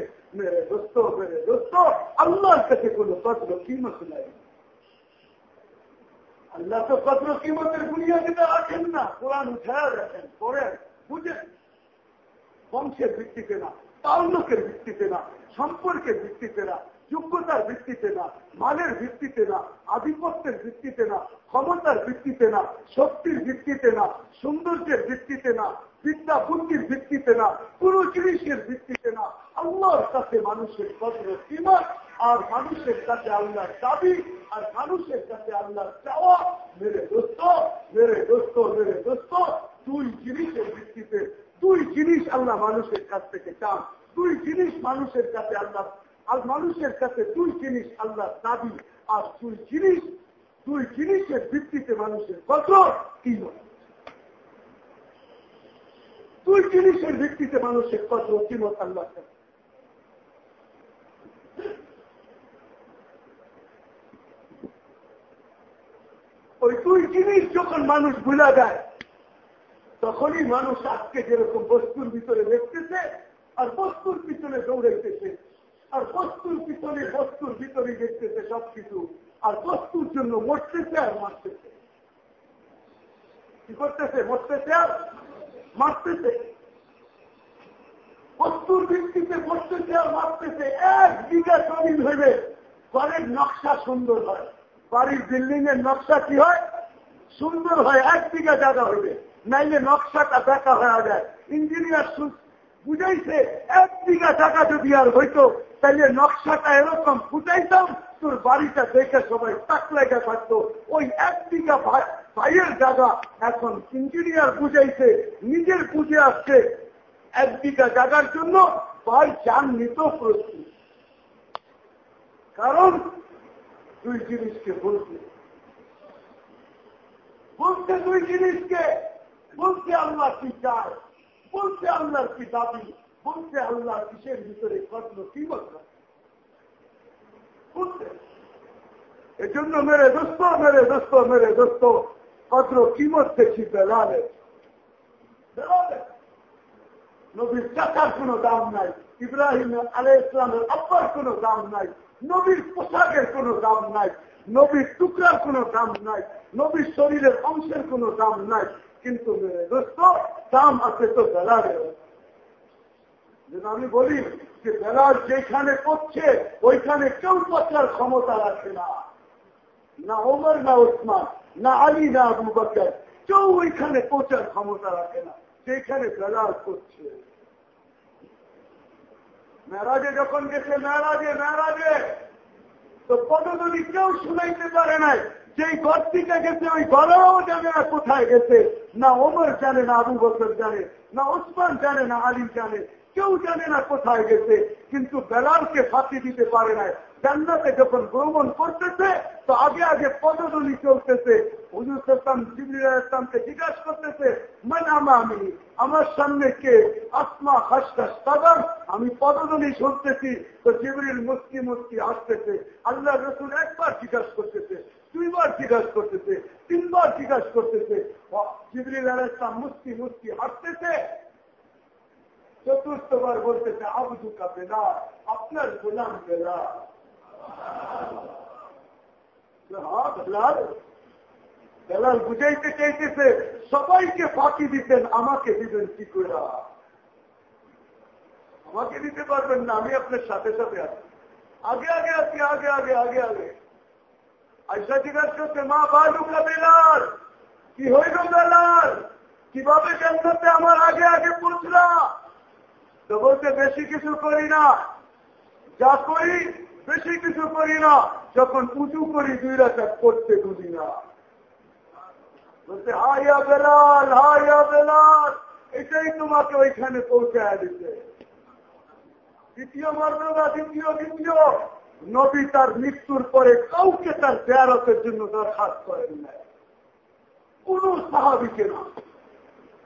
আল্লাহর কাছে কিমত নাই। আল্লাহ তো কিমতের রাখেন না, কোরআন উঠায় রাখেন, পড়েন, বুঝেন। বংশের ভিত্তিতে না তাল্লুকের ভিত্তিতে না, সম্পর্কের ভিত্তিতে না, যোগ্যতার ভিত্তিতে না, মানের ভিত্তিতে না, আধিপত্যের ভিত্তিতে না, ক্ষমতার ভিত্তিতে না, শক্তির ভিত্তিতে না, সৌন্দর্যের ভিত্তিতে না বিদ্যা বুদ্ধির ভিত্তিতে না, কোন জিনিসের ভিত্তিতে না। আল্লাহর কাছে মানুষের কদ্র সীমা আর মানুষের কাছে আল্লাহর দাবি, আর মানুষের কাছে আল্লাহর চাওয়া। মেরে দোস্ত মেরে দোস্ত মেরে দোস্ত। দুই জিনিসের ভিত্তিতে, দুই জিনিস আল্লাহ মানুষের কাছ থেকে চান। দুই জিনিস মানুষের কাছে আল্লাহ, আর মানুষের কাছে দুই জিনিস আল্লাহ দাবি, আর দুই জিনিস, দুই জিনিসের ভিত্তিতে মানুষের কত কি দুই জিনিসের ভিত্তিতে মানুষের কত কিমত আল্লাহ ওই দুই জিনিস যখন মানুষ ভুলা যায়, তখনই মানুষ আজকে যেরকম বস্তুর ভিতরে দেখতেছে, আর বস্তুর পিছনে দৌড়াইতেছে। আর বস্তুর পিছনে, বস্তুর ভিতরে দেখতেছে সবকিছু। আর বস্তুর জন্য মরতেছে আর মারতেছে। কি করতেছে? মরতেছে আর মারতেছে। বস্তুর ভিত্তিতে মরতেছে আর মারতেছে। এক বিঘা জমিন হইবে ঘরের নকশা সুন্দর হয়। বাড়ির বিল্ডিং এর নকশা কি হয়? সুন্দর হয়। এক বিঘা জায়গা হইবে নাইলে নকশাটা দেখা হয়ে যায়। ইঞ্জিনিয়ার বুঝাইছে, এক বিঘা টাকা যদি আর হইতো তাহলে নকশাটা এরকম ফুটাইতাম, তোর বাড়িটা দেখে সবাই লেগে থাকতো। ওই এক বিঘা ভাইয়ের জায়গা এখন ইঞ্জিনিয়ার বুঝাইছে, নিজের বুঝে আসছে। এক বিঘা জায়গার জন্য ভাই যান নিত প্রস্তুত। কারণ দুই জিনিসকে বলছে বলছে দুই জিনিসকে বলছে আল্লাহ কি চায় বলছে আল্লাহর কি দাবি বলছে আল্লাহ কিসের ভিতরে কত কি বলছে এজন্য মেরে দোস্ত মেরে দোস্ত মেরে দোস্ত। কত কিমত দেখছি বেলালে নবীর টাকার কোনো দাম নাই ইব্রাহিম আলে ইসলামের আব্বার কোনো দাম নাই নবীর পোশাকের কোনো দাম নাই নবীর টুকরার কোনো দাম নাই নবীর শরীরের অংশের কোনো দাম নাই কিন্তু দাম আছে তো বেলালের আমি বলি যে বেলাল যেখানে করছে ওইখানে কেউ পচার ক্ষমতা রাখে না না ওমর না ওসমান না আলী, না আবু বকর। কেউ ওইখানে পচার ক্ষমতা রাখে না। যেখানে বেলাল করছে। মেরাজে যখন গেছে, মেরাজে মেরাজে। তো পদদলি কেউ শুনাইতে পারে নাই। যেই ঘর গেছে, ওই ঘরেও জানে না কোথায় গেছে। না ওমর জানে, না আবু বকর জানে, না ওসমান জানে, না আলী জানে। কেউ জানে না কোথায় গেছে। কিন্তু বেলালকে ফাঁসি দিতে পারে নাই। জান্নাতে যখন ভ্রমণ করতেছে, তো আগে আগে পদদলি চলতেছে। হুজুর সাল্লাম ইসলামকে জিজ্ঞাসা করতেছে, মান আমা আমি? আমার সামনে কে? আসমা হাসকাস কাদাম আমি পদদলি শুনতেছি, তো জিবরিল মুস্কি মুস্কি আসতেছে আল্লাহ রসুল একবার জিজ্ঞাসা করতেছে, দুইবার জিজ্ঞাসা করতেছে, তিনবার জিজ্ঞাসা করতেছে। জিবরিল আল ইসলাম মুস্কি মুস্কি হাসতেছে। চতুর্থবার বলতেছে আবদু কা বেলা আপনার গোলাম বেলা বেলাল বুঝাইতে চাইতেছে, সবাইকে ফাঁকি দিতেন, আমাকে দিবেন কি করে আমাকে দিতে পারবেন না, আমি আপনার সাথে সাথে আছি। আগে আগে আছি, আগে আগে আগে আগে। আইসা জিজ্ঞাসা করছে, মা, বালুকা বেলাল, কি হইল বেলাল? কীভাবে জানতে আমার আগে আগে পৌঁছলা? তো বলতে বেশি কিছু করি না। যা করি বেশি কিছু করি না, যখন উঁচু করি দুই রাখা করতে বুঝি না। বলতে হাইয়া বেলাল হাইয়া বেলাল, এটাই তোমাকে ওইখানে পৌঁছায় দিতে। দ্বিতীয় মর্যাদা, দ্বিতীয় দ্বিতীয়। নবী তার মৃত্যুর পরে কাউকে তার দেয়ারতের জন্য দরখাস্ত করেন নাই। কোন সাহাবিকে না।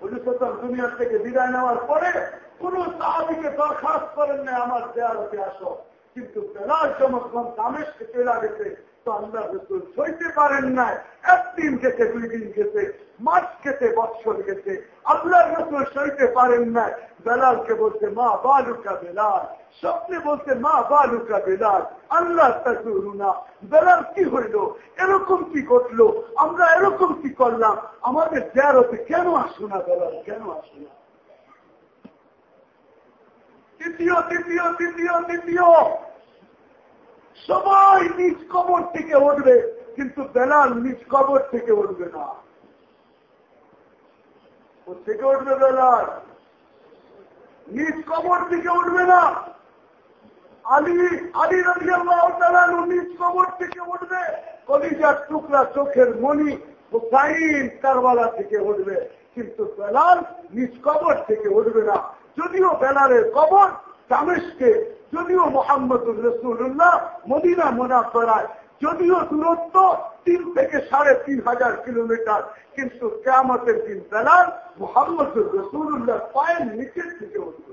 পুলিশতাম দুনিয়ার থেকে বিদায় নেওয়ার পরে কোন সাহাবিকে দরখাস্ত করেন নাই, আমার দেয়ারতে আসো। কিন্তু বেলার যখন দামেশকে চলে গেছে তো আল্লাহ রসুল সইতে পারেন নাই। একদিন গেছে দুই দিন গেছে মাস গেছে বৎসর গেছে আল্লাহ রসুল সইতে পারেন নাই। বেলালকে বলতে মা বালুকা বেলাল। স্বপ্নে বলতে মা বালুকা বেলাল। আল্লাহ তাজুরুনা বেলাল কি হইল? এরকম কি ঘটলো? আমরা এরকম কি করলাম? আমাদের দেয়ারতে কেন আসু না বেলাল? কেন আসু না? তৃতীয় তৃতীয় তৃতীয় তৃতীয়। সবাই নিজ কবর থেকে উঠবে, কিন্তু বেলাল নিজ কবর থেকে উঠবে না। থেকে উঠবে বেলাল? নিজ কবর থেকে উঠবে না। আলী আলী রাজিয়াল্লাহ নিজ কবর থেকে উঠবে। কলিজার টুকরা চোখের মণি হুসাইন কারবালা থেকে উঠবে। কিন্তু বেলাল নিজ কবর থেকে উঠবে না। যদিও বেলালের কবর, দামেশকে, যদিও মোহাম্মদুর রসুল্লাহ মদিনা মোনা করায় যদিও দূরত্ব তিন থেকে সাড়ে তিন হাজার কিলোমিটার, কিন্তু কেমতের দিন বেলাল মোহাম্মদুর রসুল্লাহ পায়ের নিচের থেকে উঠবে।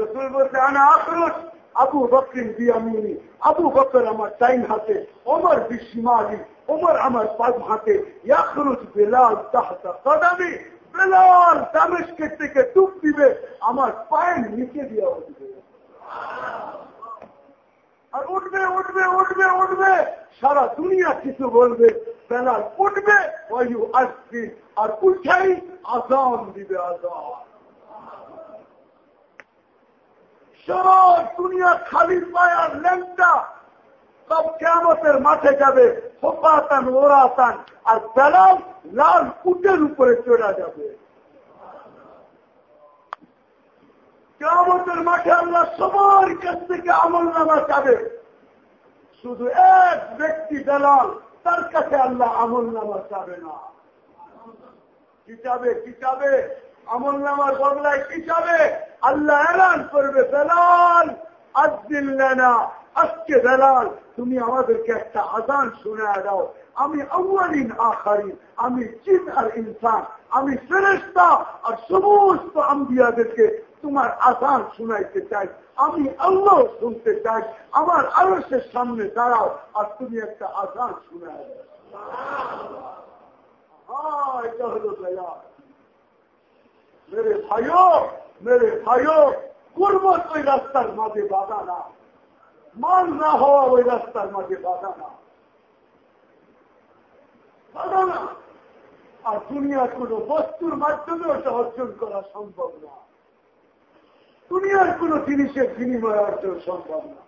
রসুল বলছে, আনা আক্রোশ আবু বকরিন বিয়ামিনী আবু বকর আমার টাইম হাতে, ওমর বিসিমালি ওমর আমার পাঁচ হাতে বেলাল তাহতা কদামি, বেলাল দামেশকে থেকে ডুব দিবে, আমার পায়ের নিচে দিয়ে উঠবে। আর উঠবে উঠবে উঠবে উঠবে, সারা দুনিয়া কিছু বলবে, বেলাল উঠবে ওয়ু আসবি আর উঠাই আজান দিবে আজান সারা দুনিয়া খালি পায়ার ল্যাংটা সব কেমতের মাঠে যাবে হোপাতান ওরাতান, আর বেলাল লাল উটের উপরে চড়া যাবে। কেমতের মাঠে আল্লাহ সবার কাছ থেকে আমল নামা যাবে শুধু এক ব্যক্তি বেলাল তার কাছে আল্লাহ আমল নামা যাবে না। কি চাবে কি চাবে? আমল নামার বদলায় কি চাবে? আল্লাহ এলান করবে বেলাল আজ দিল না আজকে বেলাল, তুমি আমাদেরকে একটা আজান শুনে দাও। আমি আউ্বালিন আখারিন, আমি চিন আর ইনসান, আমি ফেরেস্তা আর সমস্ত আম্বিয়াদেরকে তোমার আজান শুনাইতে চাই। আমি আল্লাহ শুনতে চাই, আমার আলসের সামনে দাঁড়াও আর তুমি একটা আজান শুনায় দাও। এটা হলো মেরে ভাইও মেরে ভাইও কুরবত ওই রাস্তার মাঝে বাধা না মান না হওয়া ওই রাস্তার মাঝে বাধা না। বাধা না। আর দুনিয়ার কোন বস্তুর মাধ্যমে ওটা অর্জন করা সম্ভব না। দুনিয়ার কোন জিনিসের বিনিময় অর্জন সম্ভব না।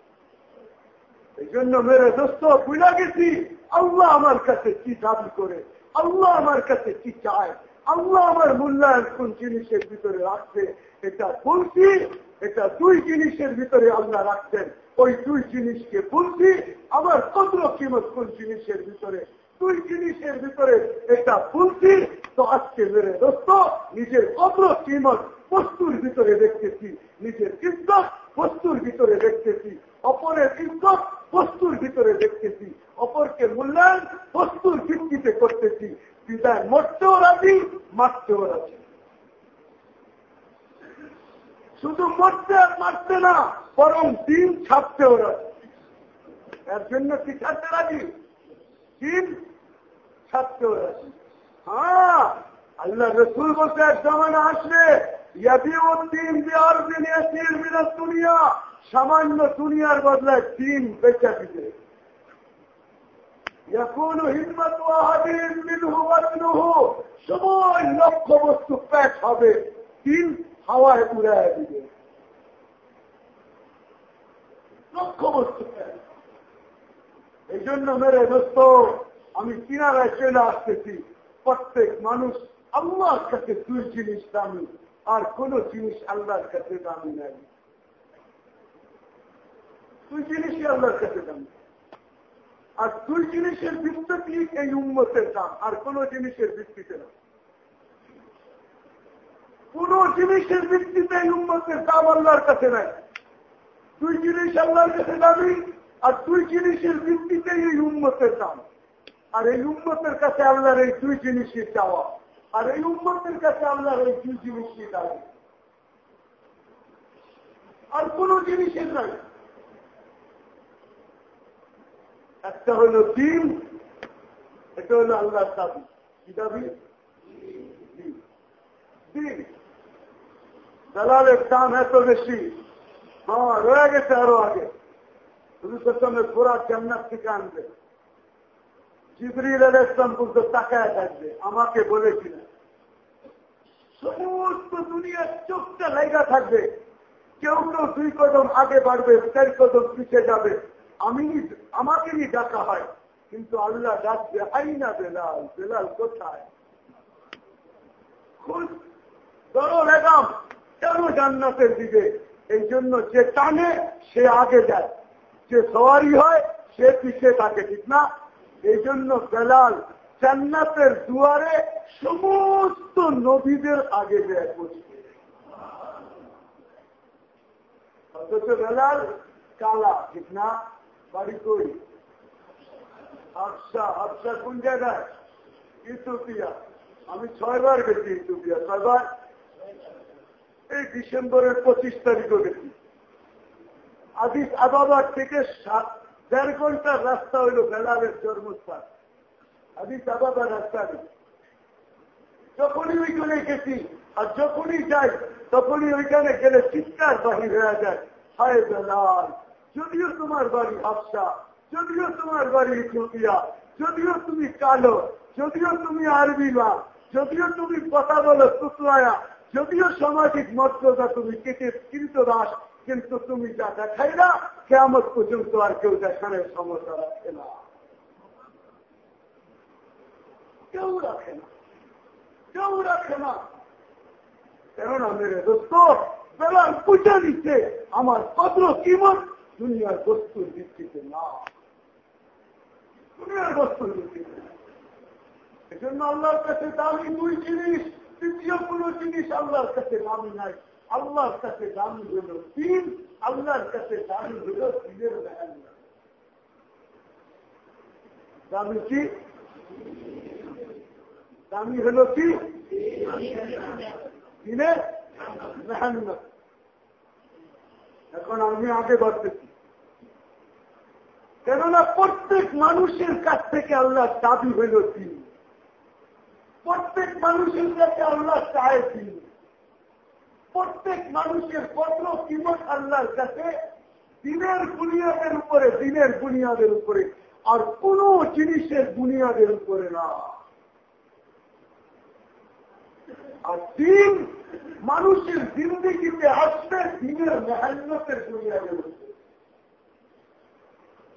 এই জন্য মেরে দোস্ত বুঝা গেছি। আল্লাহ আমার কাছে কি দাবি করে? আল্লাহ আমার কাছে কি চায়? আল্লাহ আমার মূল্যায়ন কোন জিনিসের ভিতরে রাখছে এটা বলছি, এটা দুই জিনিসের ভিতরে আল্লাহ রাখছেন ওই দুই জিনিসকে বলছি আমার কত কিমত কোন জিনিসের ভিতরে? দুই জিনিসের ভিতরে এটা বলছি তো আজকে মেরে দোস্ত, নিজের কত কিমত বস্তুর ভিতরে দেখতেছি? নিজের ইজ্জত বস্তুর ভিতরে দেখতেছি। অপরের ইজ্জত বস্তুর ভিতরে দেখতেছি। অপরকে মূল্যায়ন বস্তুর ভিত্তিতে করতেছি। বিদায়, মরতেও রাজি, মারতেও রাজি। শুধু মরতে আর মারতে না বরং দিন ছাপতেও রাজি এর জন্য কি ছাড়তে রাজি দিন ছাপতেও রাজি হ্যাঁ আল্লাহ রসুল বলতে এক জমানা আসবে দিন দেওয়ার দিন এসির বিরাট দুনিয়া সামান্য দুনিয়ার বদলায় দিন বেচা দিবে يكون হিম্মত ওয়াহাদিন মিনহু ওয়াজনুহু সময় লক্ষ্য বস্তু প্যাক হবে তিন হাওয়ায় উড়ায় দিবে। এই জন্য মেরে দোস্ত, আমি কিনারায় চলে আসতেছি। প্রত্যেক মানুষ আল্লাহর কাছে দুই জিনিস দামি, আর কোন জিনিস আল্লাহর কাছে দামি নাই। দুই জিনিসই আল্লাহর কাছে দামি। আর দুই জিনিসের ভিত্তি এই উন্মতের দাম, আর কোন জিনিসের ভিত্তিতে না। কোন জিনিসের ভিত্তিতে উন্মতের দাম আল্লাহর কাছে নাই। দুই জিনিস আল্লাহর কাছে দামি, আর দুই জিনিসের ভিত্তিতে এই উন্মতের দাম। আর এই উন্মতের কাছে আল্লাহর এই দুই জিনিসই চাওয়া। আর এই উন্মতের কাছে আল্লাহর এই দুই জিনিসই দাবি আর কোন জিনিসের নাই। একটা হলো দিন এটা হলো আল্লাহর দাবি। কি দাবি? দিন। দালালের দাম এত বেশি। হ্যাঁ রয়ে গেছে আরও আগে। প্রথমে পুরা জান্নাত থেকে আনবে। জিবরিল আল পর্যন্ত তাকায় থাকবে। আমাকে বলেছিলেন সমস্ত দুনিয়ার চোখটা লাইগা থাকবে। কেউ কেউ দুই কদম আগে বাড়বে, চার কদম পিছিয়ে যাবে। আমি আমাকে নিয়ে ডাকা হয়। কিন্তু আল্লাহ ডাকবে আই না বেলাল বেলাল কোথায়? খুব ধরো লেগাম কেন জান্নাতের দিকে? এই জন্য যে টানে, সে আগে যায়। যে সওয়ারি হয়, সে পিছিয়ে থাকে ঠিক না? এই জন্য বেলাল জান্নাতের দুয়ারে সমস্ত নবীদের আগে যায় বসবে অথচ বেলাল কালা, ঠিক না? বাড়ি কই? আফসা আফসা কোন জায়গায়? ইথোপিয়া আমি ছয়বার গেছি ইথোপিয়া ছয়বার। এই ডিসেম্বরের পঁচিশ তারিখও গেছি। আদিস আবাবার থেকে সাত দেড় ঘণ্টার রাস্তা হইল বেলালের জন্মস্থান। আদিস আবাবার রাস্তা নেই যখনই ওইখানে গেছি, আর যখনই যাই, তখনই ওইখানে গেলে চিৎকার বাহির হয়ে যায়, হায় বেলাল, যদিও তোমার বাড়ি হাফসা, যদিও তোমার বাড়ি ইথিওপিয়া, যদিও তুমি কালো, যদিও তুমি আরবি মা, যদিও তুমি কথা বলো তুতলায়া যদিও সামাজিক মর্যাদা তুমি কেটে কিন্তু দাস, কিন্তু তুমি যা দেখাই না কেমন পর্যন্ত আর কেউ দেখানোর সমস্যা রাখে না। কেউ রাখে না। কেউ রাখে না। কেননা মেরে দোস্ত, বেলাল পুজো দিচ্ছে আমার কদর কিমত দুনিয়ার বস্তুর ভিত্তিতে না। দুনিয়ার বস্তুর ভিত্তিতে এজন্য আল্লাহর কাছে দামি দুই জিনিস তৃতীয় কোন জিনিস আল্লাহর কাছে দামি নাই। আল্লাহর কাছে দামি হল দিন, আল্লাহর কাছে দামি হল দিনের দামি কি? দামি হল কি? এখন আমি আগে বাড়তেছি কেননা প্রত্যেক মানুষের কাছ থেকে আল্লাহ দাবি হইল দিন। প্রত্যেক মানুষের কাছে আল্লাহ দিন প্রত্যেক মানুষের পত্র কিমত আল্লাহর কাছে? দিনের বুনিয়াদের উপরে, দিনের বুনিয়াদের উপরে। আর কোন জিনিসের বুনিয়াদের উপরে না। আর দিন মানুষের জিন্দিগিতে আসবে দিনের মেহান্নতের বুনিয়াদের উপরে।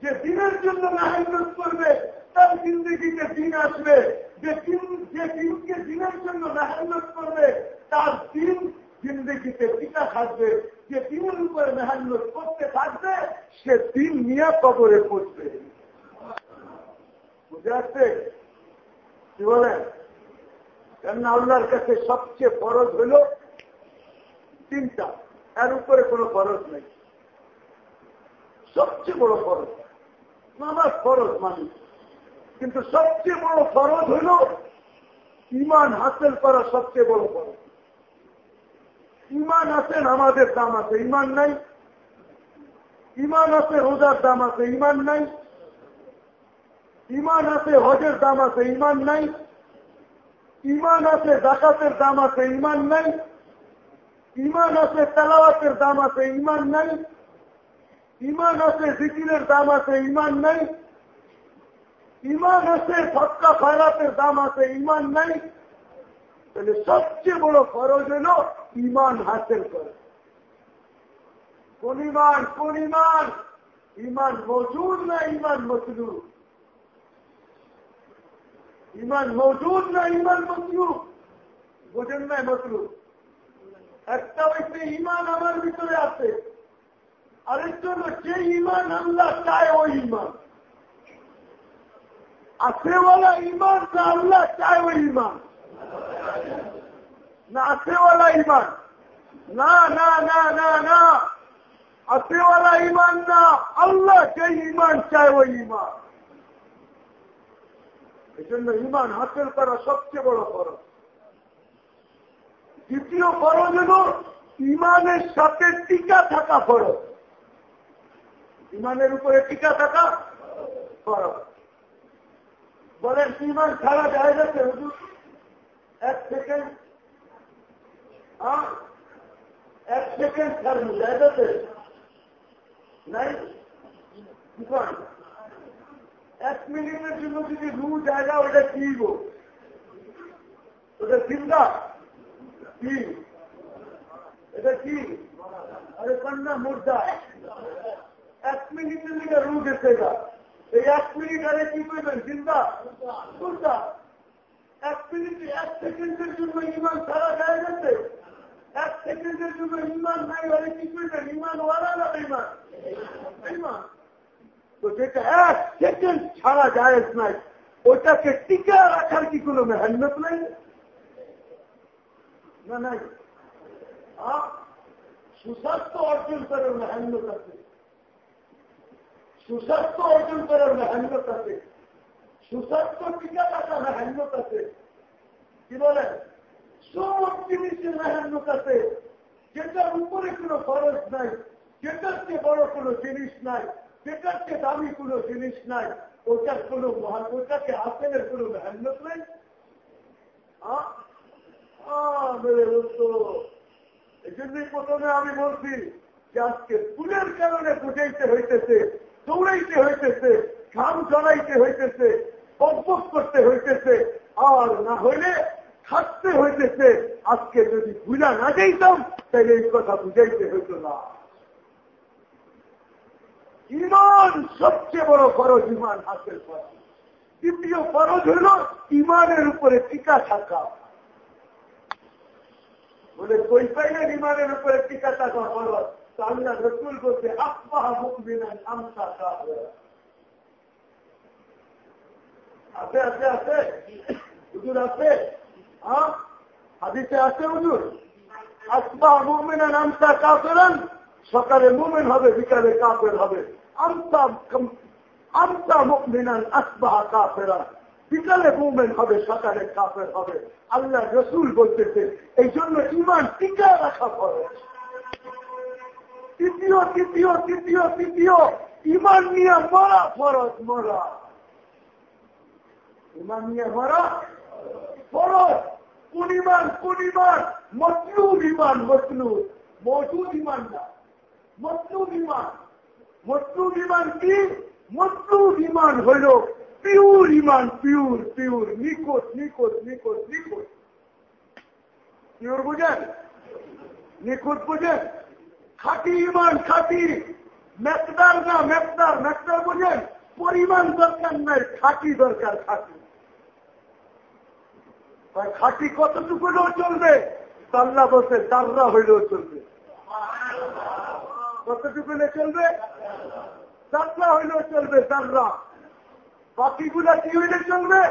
যে দিনের জন্য মেহান্নত করবে, তার জিন্দিগিতে দিন আসবে। যে দিনকে দিনের জন্য করবে, তার দিন জিন্দিগিতে টিকা থাকবে। যে দিনের উপরে করতে থাকবে, সে দিন নিয়ে কবরে পড়বে। বুঝে আসছে কি বলেন কেন আল্লাহর কাছে সবচেয়ে ফরজ হল তিনটা। এর উপরে কোনো খরচ নেই। সবচেয়ে বড় খরচ নামাজ খরচ মানুষ কিন্তু সবচেয়ে বড় খরচ হল ইমান হাসিল করা সবচেয়ে বড় খরচ ইমান আছে আমাদের দাম আছে ইমান নাই। ইমান আছে, রোজার দাম আছে ইমান নাই। ইমান আছে, হজের দাম আছে ইমান নাই। ইমান আছে, জাকাতের দাম আছে ইমান নাই। ইমান আছে, তেলাওয়াতের দাম আছে ইমান নাই। ইমান আছে, জিকিরের দাম আছে ইমান নাই। ইমান আছে ফটকা খয়রাতের দাম আছে, ইমান নাই। তাহলে সবচেয়ে বড় ফরজ হল ইমান হাসিল করে। কোন ইমান ইমান? মজুদ না ইমান মসলু ইমান মজুদ না ইমান মসলু বোঝেন না মসলু একটা হচ্ছে ইমান আমার ভিতরে আছে। আরেকটা হলো যে ইমান আল্লাহ চায় ওই ইমান। আছেওয়ালা ইমান না আল্লাহ চায় ওই ইমান না আছেওয়ালা ইমান না না না না না। আছেওয়ালা ইমান না, আল্লাহ যে ইমান চায় ওই ইমান এই জন্য ইমান হাসিল করা সবচেয়ে বড় ফরজ। দ্বিতীয় ফরজ হল ইমানের সাথে টিকা থাকা ফরজ। ইমানের উপরে টিকা থাকা ফরজ। বলেন ইমান ছাড়া যায় যাচ্ছে, হুজুর। এক সেকেন্ড এক সেকেন্ড ছাড়বো যায় নাই? এক মিনিটের জন্য যদি রু জায়গা, ওটা কি গো? ওটা চিন্তা কি? এটা কি? আরে কন্যা মুর্দা। এক মিনিটের দিকে রু গেছে গা। এই এক মিনিট আরে কি করবেন চিন্তা মুর্দা এক মিনিট এক সেকেন্ডের জন্য ইমান ছাড়া যায় গেছে এক সেকেন্ডের জন্য ইমান নাই আরে কি করবেন? ইমান ওয়ালা না ইমান তো যেটা এক সেকেন্ড ছাড়া যায় নাই, ওটাকে টিকা রাখার কি কোনো মেহনত নাই? না, নাই। সুস্বাস্থ্য অর্জন করার মেহনত আছে। সুস্বাস্থ্য অর্জন করার মেহনত আছে। সুস্বাস্থ্য টিকা রাখা মেহনত আছে। কি বলেন? সব জিনিসের মেহনত আছে। যেটার উপরে কোনো খরচ নাই, যেটার চেয়ে বড় কোনো জিনিস নাই, যেটার চেয়ে দামি কোনো জিনিস নাই, ওটার কোনো মহান ওটাকে আসেনের কোনো মেহনত নাই? এই জন্যই প্রথমে আমি বলছি যে আজকে ফুলের কারণে বুঝাইতে হইতেছে। দৌড়াইতে হইতেছে, ঘাম জড়াইতে হইতেছে বকবক করতে হইতেছে। আর না হইলে থাকতে হইতেছে। আজকে যদি বুঝা না যাইতাম তাহলে এই কথা বুঝাইতে হইত না। ইমান সবচেয়ে বড় ফরজ ইমান হাসিল করা দ্বিতীয় ফরজ হল ইমানের উপরে টিকা থাকা। বলে কই পাইলেন ইমানের উপরে টিকা থাকা ফরজ। আল্লাহ রসুল আমসা আছে আছে আছে? হুজুর আছে? হ্যাঁ? আছে হুজুর? নামটা কাফেরান, সকালে মুমিন হবে, বিকালে কাফের হবে। আমতা মুমিনান কাফেরান, বিকালে মুমেন হবে, সকালে কাফের হবে। আল্লাহ রসুল বলতেছে এই জন্য ইমান টিকা রাখা খরচ তৃতীয় তৃতীয় তৃতীয় তৃতীয়। ইমান নিয়ে মরা, ফরজ মরা। ইমান নিয়ে মরা, ফরজ। কোন ইমান কোন ইমান? মতলুব ইমান, মতলুব। না। মতলুব ইমান। মতলুব ইমান কি? মতলুব ইমান হইল পিউর ইমান পিউর পিউর নিকট নিকট নিকট নিকট পিউর বুঝেন? নিখুঁত বুঝেন? খাটি ইমান, খাটি মেকদার না মেকদার মেকদার বুঝেন পরিমাণ দরকার নাই, খাটি দরকার, খাটি। খাটি কতটুকু হলেও চলবে? তাল্লা বসে তাররা হইলেও চলবে। কতটুকু হলে চলবে? তাররা হইলেও চলবে তাররা বাকিগুলা কি হইলে চলবে?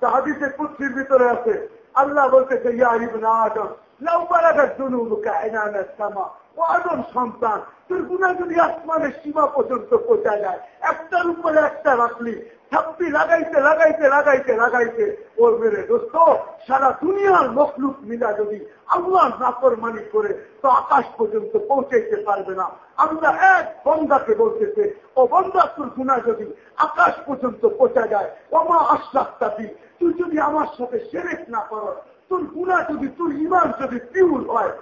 তাহাদিসে কুচ্ছির ভিতরে আছে। আল্লাহ বলতেছে, ইয়া ইবনা আদম লাউবালাগার জনুকা এনানের সামা। ও আদম সন্তান। তোর গুণা যদি আসমানের সীমা পর্যন্ত পৌঁছা যায় একটার উপরে একটা রাখলি ছাপ্পি লাগাইতে লাগাইতে লাগাইতে লাগাইতে। ওর মেরে দোস্ত, সারা দুনিয়ার মখলুক মিলা যদি আল্লাহ নাকর মানি করে, তো আকাশ পর্যন্ত পৌঁছাইতে পারবে না। আমরা এক বন্দাকে বলতেছে, ও বন্দা, তোর গুণা যদি আকাশ পর্যন্ত পৌঁছা যায় ওমা আশ্বাসটা তুই যদি আমার সাথে সেরেক না করো তোর গুণা যদি, তোর ইমান যদি পিউর হয়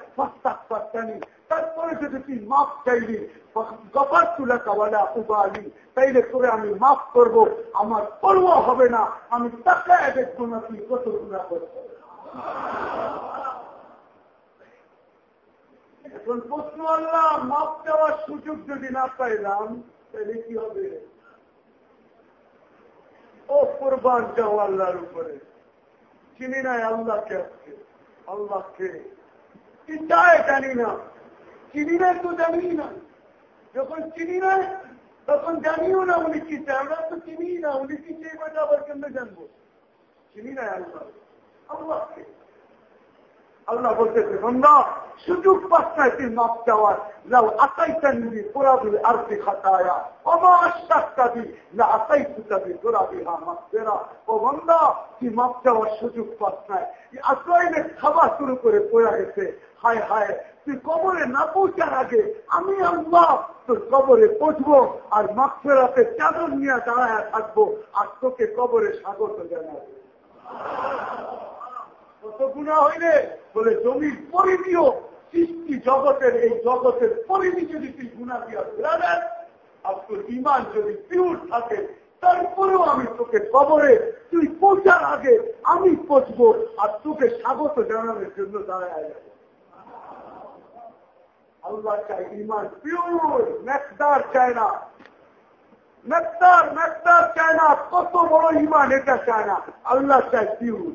জানি তারপরে যদি তুই মাফ চাইলি গপার তুলা কাবালা উবালি। তাইলে তোরে আমি মাফ করব, আমার পরোয়া হবে না, আমি তাকে দেখব না তুই কত গুণা করব এখন প্রশ্ন আল্লাহ মাপ দেওয়ার সুযোগ যদি না পাইলাম তাহলে কি হবে? ও কোরবান যাও আল্লাহর উপরে। চিনি নাই আল্লাহকে আজকে। আল্লাহকে। চায় জানি না। চিনি নাই তো জানি না। যখন চিনি না, তখন জানিও না উনি চায়। আমরা তো চিনি না, উনি কি চেয়ে বাজা আবার কেমনে জানব? চিনি না আল্লাহ। আল্লাহকে আল্লাহ বলতেছে বন্ধা সুযোগ পাচ্ছায় তুই মাপ চাওয়ার। লাউ আসাইতানি পুরাবি আর কি খাতায়া। অমা আশ্বাসতাবি না আসাইতুতাবি পুরাবি হা মাসেরা ও বন্ধা তুই মাপ চাওয়ার সুযোগ পাচ্ছায় আসলাইনে খাওয়া শুরু করে পড়া গেছে। হায় হায়, তুই কবরে না পৌঁছার আগে আমি আল্লাহ তোর কবরে পৌঁছবো আর মাফেরাতে চাদর নিয়ে দাঁড়ায় থাকব আর তোকে কবরে স্বাগত জানাব। কত গুণা হইলে? বলে, জমির পরিধিও সৃষ্টি জগতের, এই জগতের পরিধি যদি তুই গুণা দিয়া ফেরাবেন আর তোর ইমান যদি পিউর থাকে, তারপরেও আমি তোকে কবরে, তুই পৌঁছার আগে আমি পচবো আর তোকে স্বাগত জানানোর জন্য দাঁড়ায় যাব। আল্লাহ চাই ইমান পিউর মেকদার চায় না। মেকদার মেকদার চায় না, কত বড় ইমান এটা চায় না। আল্লাহ চায় পিউর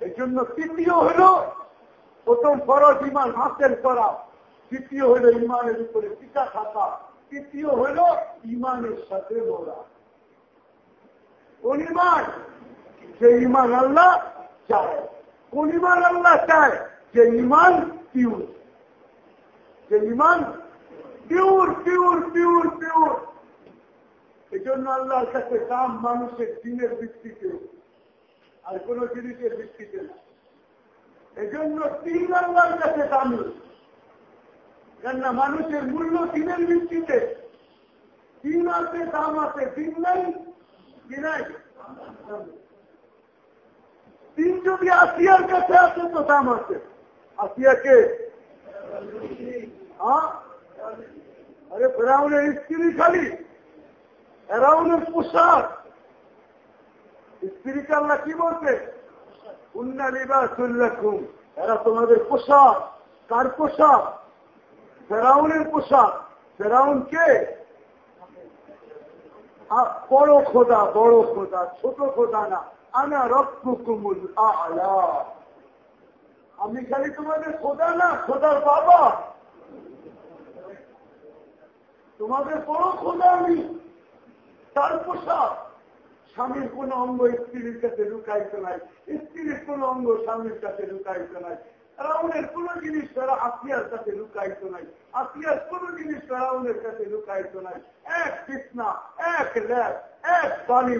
এই জন্য তৃতীয় হল প্রথম ফরজ ইমান হাসেল করা। তৃতীয় হল ইমানের উপরে টিকা থাকা। তৃতীয় হল ইমানের সাথে লড়া। কোন ইমান? যে ইমান আল্লাহ চায়। কোন ইমান আল্লাহ চায়? যে ইমান পিউর যে ইমান পিউর পিউর পিউর পিউর এই জন্য আল্লাহর কাছে দাম মানুষের দিনের ভিত্তিতে আর কোন জিনিসের ভিত্তিতে না। এজন্য তিন আল্লাহর কাছে দামি। কেননা মানুষের মূল্য দিনের ভিত্তিতে তিন আছে দাম আছে, দিন নাই কি নাই। তিন যদি আসিয়ার কাছে আছে তো দাম আছে। আসিয়াকে হ্যাঁ? আরে ফেরাউনের স্ত্রী খালি। ফেরাউনের পোশাক। স্ত্রীকে আল্লাহ কি বলছে? উন্না লিবাসুল্লাকুম এরা তোমাদের পোশাক। কার পোশাক? ফেরাউনের পোশাক। ফেরাউন কে? বড় খোদা বড় খোদা, ছোট খোদা না। আনা রক্তকুমুল আলা। আমি খালি তোমাদের খোদা না, খোদার বাবা। তোমাদের বড় খোদা আমি। তার পোশাক। স্বামীর কোন অঙ্গ স্ত্রীর কাছে লুকাইত নাই, স্ত্রীর কোন অঙ্গ স্বামীর কাছে লুকাইত নাই, রাউনের কোন জিনিস তারা আসিয়ার কাছে লুকাইত নাই আসিয়ার কোন জিনিস রাউনের কাছে লুকাইত নাই। এক কৃষ্ণা এক ল্যাব এক বাণী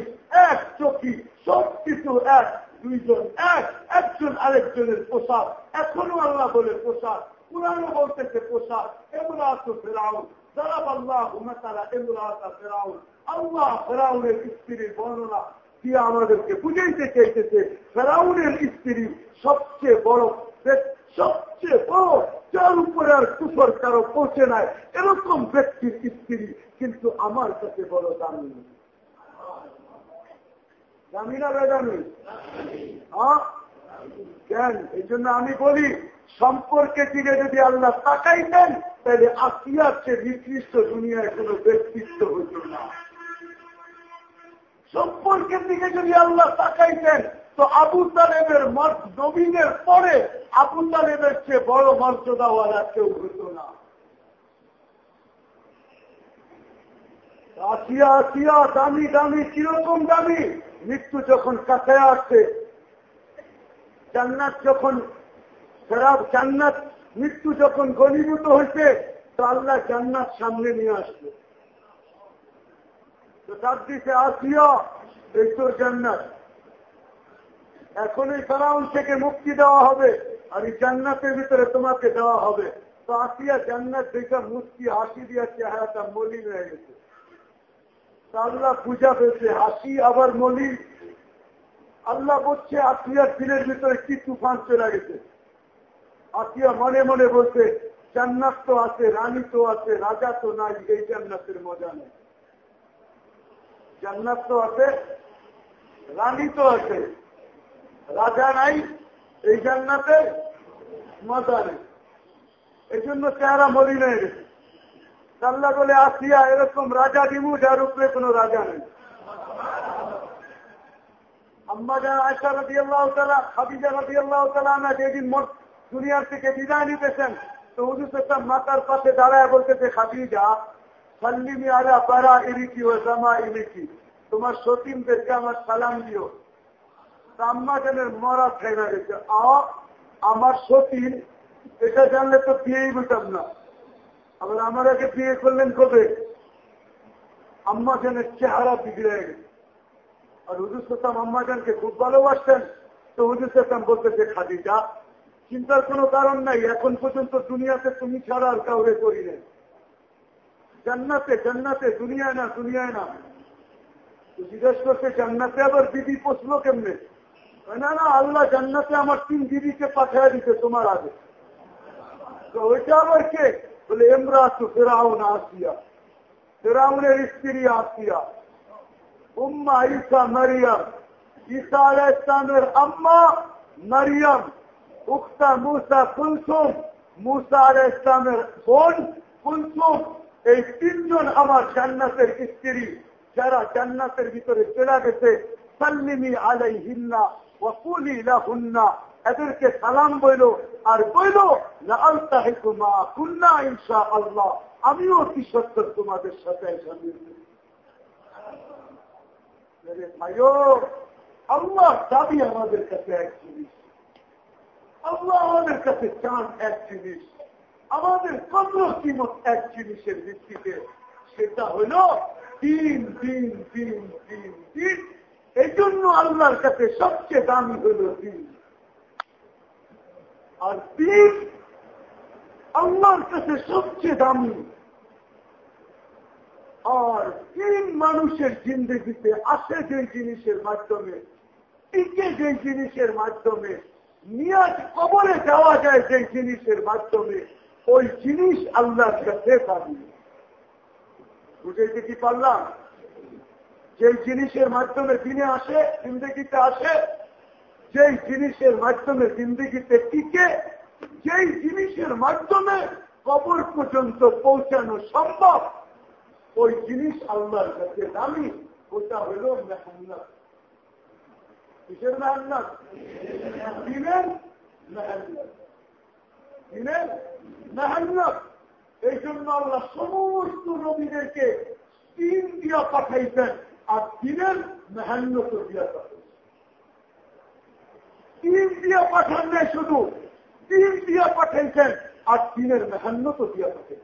এক চকি সব কিছু এক, দুইজন এক, একজন আরেকজনের পোশাক। এখনও আল্লাহ বলে পোশাক পুরানো বলতেছে পোশাক এগুলো আসো ফেরাউন দাঁড়াব আল্লাহ তারা এগুলো আসা ফেরাউন। আল্লাহ ফেরাউনের স্ত্রীর বর্ণনা দিয়ে আমাদেরকে বুঝাইতে চাইতেছে? ফেরাউনের স্ত্রী সবচেয়ে বড় সবচেয়ে বড়, যার উপরে আর কুফর কারও পৌঁছে নাই, এরকম ব্যক্তির স্ত্রী কিন্তু আমার কাছে বড় দামি। দামি না বেদামি? হ্যাঁ কেন? এই জন্য আমি বলি, সম্পর্কে দিকে যদি আল্লাহ তাকাইতেন, তাহলে আসিয়ার চেয়ে নিকৃষ্ট দুনিয়ায় কোন ব্যক্তিত্ব হইত না। সম্পর্কের দিকে যদি আল্লাহ তাকাইতেন, তো আবু তালেবের নবীনের পরে আবু তালেবের চেয়ে বড় মর্যাদাওয়ালা কেউ হইত না। আসিয়া আসিয়া, দামি দামি, কীরকম দামি? মৃত্যু যখন কাছে আসছে জান্নাত যখন খারাপ জান্নাত মৃত্যু যখন গণীভূত হয়েছে তো আল্লাহ জান্নাত সামনে নিয়ে আসলো। তো আসিয়া এই তোর জান্নাত। এখন এই ফেরাউন থেকে মুক্তি দেওয়া হবে আর এই জান্নাতের ভিতরে তোমাকে দেওয়া হবে। তো আসিয়া জান্নাত দেখা মুক্তি, হাসি দিয়া চেহারাটা মলিন হয়ে গেছে। আল্লাহ পূজা পেয়েছে হাসি আবার মলিন। আল্লাহ বলছে আসিয়ার দিনের ভিতরে কি তুফান চলে গেছে? আসিয়া মনে মনে বলছে, জান্নাত তো আছে, রানী তো আছে, রাজা তো নাই, এই জান্নাতের মজা নেই। জান্নাত তো আছে, রানী তো আছে। রাজা নাই, এই জান্নাতে মজা নেই। এই জন্য চেহারা মরি গেছে আল্লাহ বলে, আসিয়া এরকম রাজা দিবু যার উপরে কোনো রাজা নেই। আম্মা যারা রবি আল্লাহ তালা খাদিজা আল্লাহ তালা না যেদিন দুনিয়ার থেকে বিদায় নিতেছেন, তো হুজুর মাতার পাশে দাঁড়ায় বলতেছে, খাদিজা তোমার সতীনদেরকে আমার সালাম দিও। আম্মা জানের মরা ফেনা গেছে আমার সতীন, এটা জানলে তো বিয়েই বুঝতাম না। আবার আমার আগে বিয়ে করলেন কবে? আম্মা জানের চেহারা বিগড়ে গেছে। আর হুজুর সাতাম আম্মা জানকে খুব ভালোবাসতেন। তো হুজুর সাতাম বলতেছে খাদিজা, চিন্তার কোনো কারণ নাই। এখন পর্যন্ত দুনিয়াতে তুমি ছাড়া আর কাউরে করি জান্নাতে জান্নাতে, দুনিয়ায় না দুনিয়ায় না। জিজ্ঞেস করছে, জান্নাতে আবার দিদি পচলো কেমনে? না না, আল্লাহ জান্নাতে আমার তিন দিদিকে পাঠায় দিতে তোমার আগে। ওইটা আবার কে? বলে এমরাতু ফেরাউন আসিয়া, ফেরাউনের স্ত্রী আসিয়া, উম্মা ঈসা মারিয়াম, ঈসা আলাহ ইসলামের আম্মা মারিয়াম উক্তা মুসা কুলসুম, মুসা আলাহ ইসলামের বোন কুলসুম এই তিনজন আমার জান্নাতের স্ত্রী যারা জান্নাতের ভিতরে চলে গেছে, সাল্লিমি আলাই হিন্না ওয়াকুলি লাহুন্না, এদেরকে সালাম বইল আর বইল না ইনশা আল্লাহ আমিও কি সত্য তোমাদের সাথে ভাইও, আল্লাহ দাবি আমাদের কাছে এক জিনিস। আল্লাহ আমাদের কাছে চান এক জিনিস। আমাদের কদ্র কিমত এক জিনিসের ভিত্তিতে সেটা হইল তিন দিন দিন দিন দিন। এই জন্য আল্লাহর কাছে সবচেয়ে দামি হইল দিন। আর দিন আল্লাহর কাছে সবচেয়ে দামি। আর তিন মানুষের জিন্দগিতে আসে যে জিনিসের মাধ্যমে, টিকে যে জিনিসের মাধ্যমে, নিয়াজ কবরে যাওয়া যায় যে জিনিসের মাধ্যমে ওই জিনিস আল্লাহর কাছে দামি বুঝেছি কি পারলাম? যে জিনিসের মাধ্যমে দিনে আসে, জিন্দগিতে আসে, যেই জিনিসের মাধ্যমে জিন্দগিতে টিকে, যেই জিনিসের মাধ্যমে কবর পর্যন্ত পৌঁছানো সম্ভব, ওই জিনিস আল্লাহর কাছে দামি, ওটা হল মেহনত। কিসের মেহনত? দিনের মেহনত। দিনের এই জন্য আল্লাহ সমস্ত নবীদেরকে তিন দিয়া পাঠাইছেন আর দিনের পাঠাইছেন। তিন দিয়া পাঠান শুধু তিন দিয়া পাঠাইছেন আর দিনের মেহান্নত দিয়া পাঠাইছেন।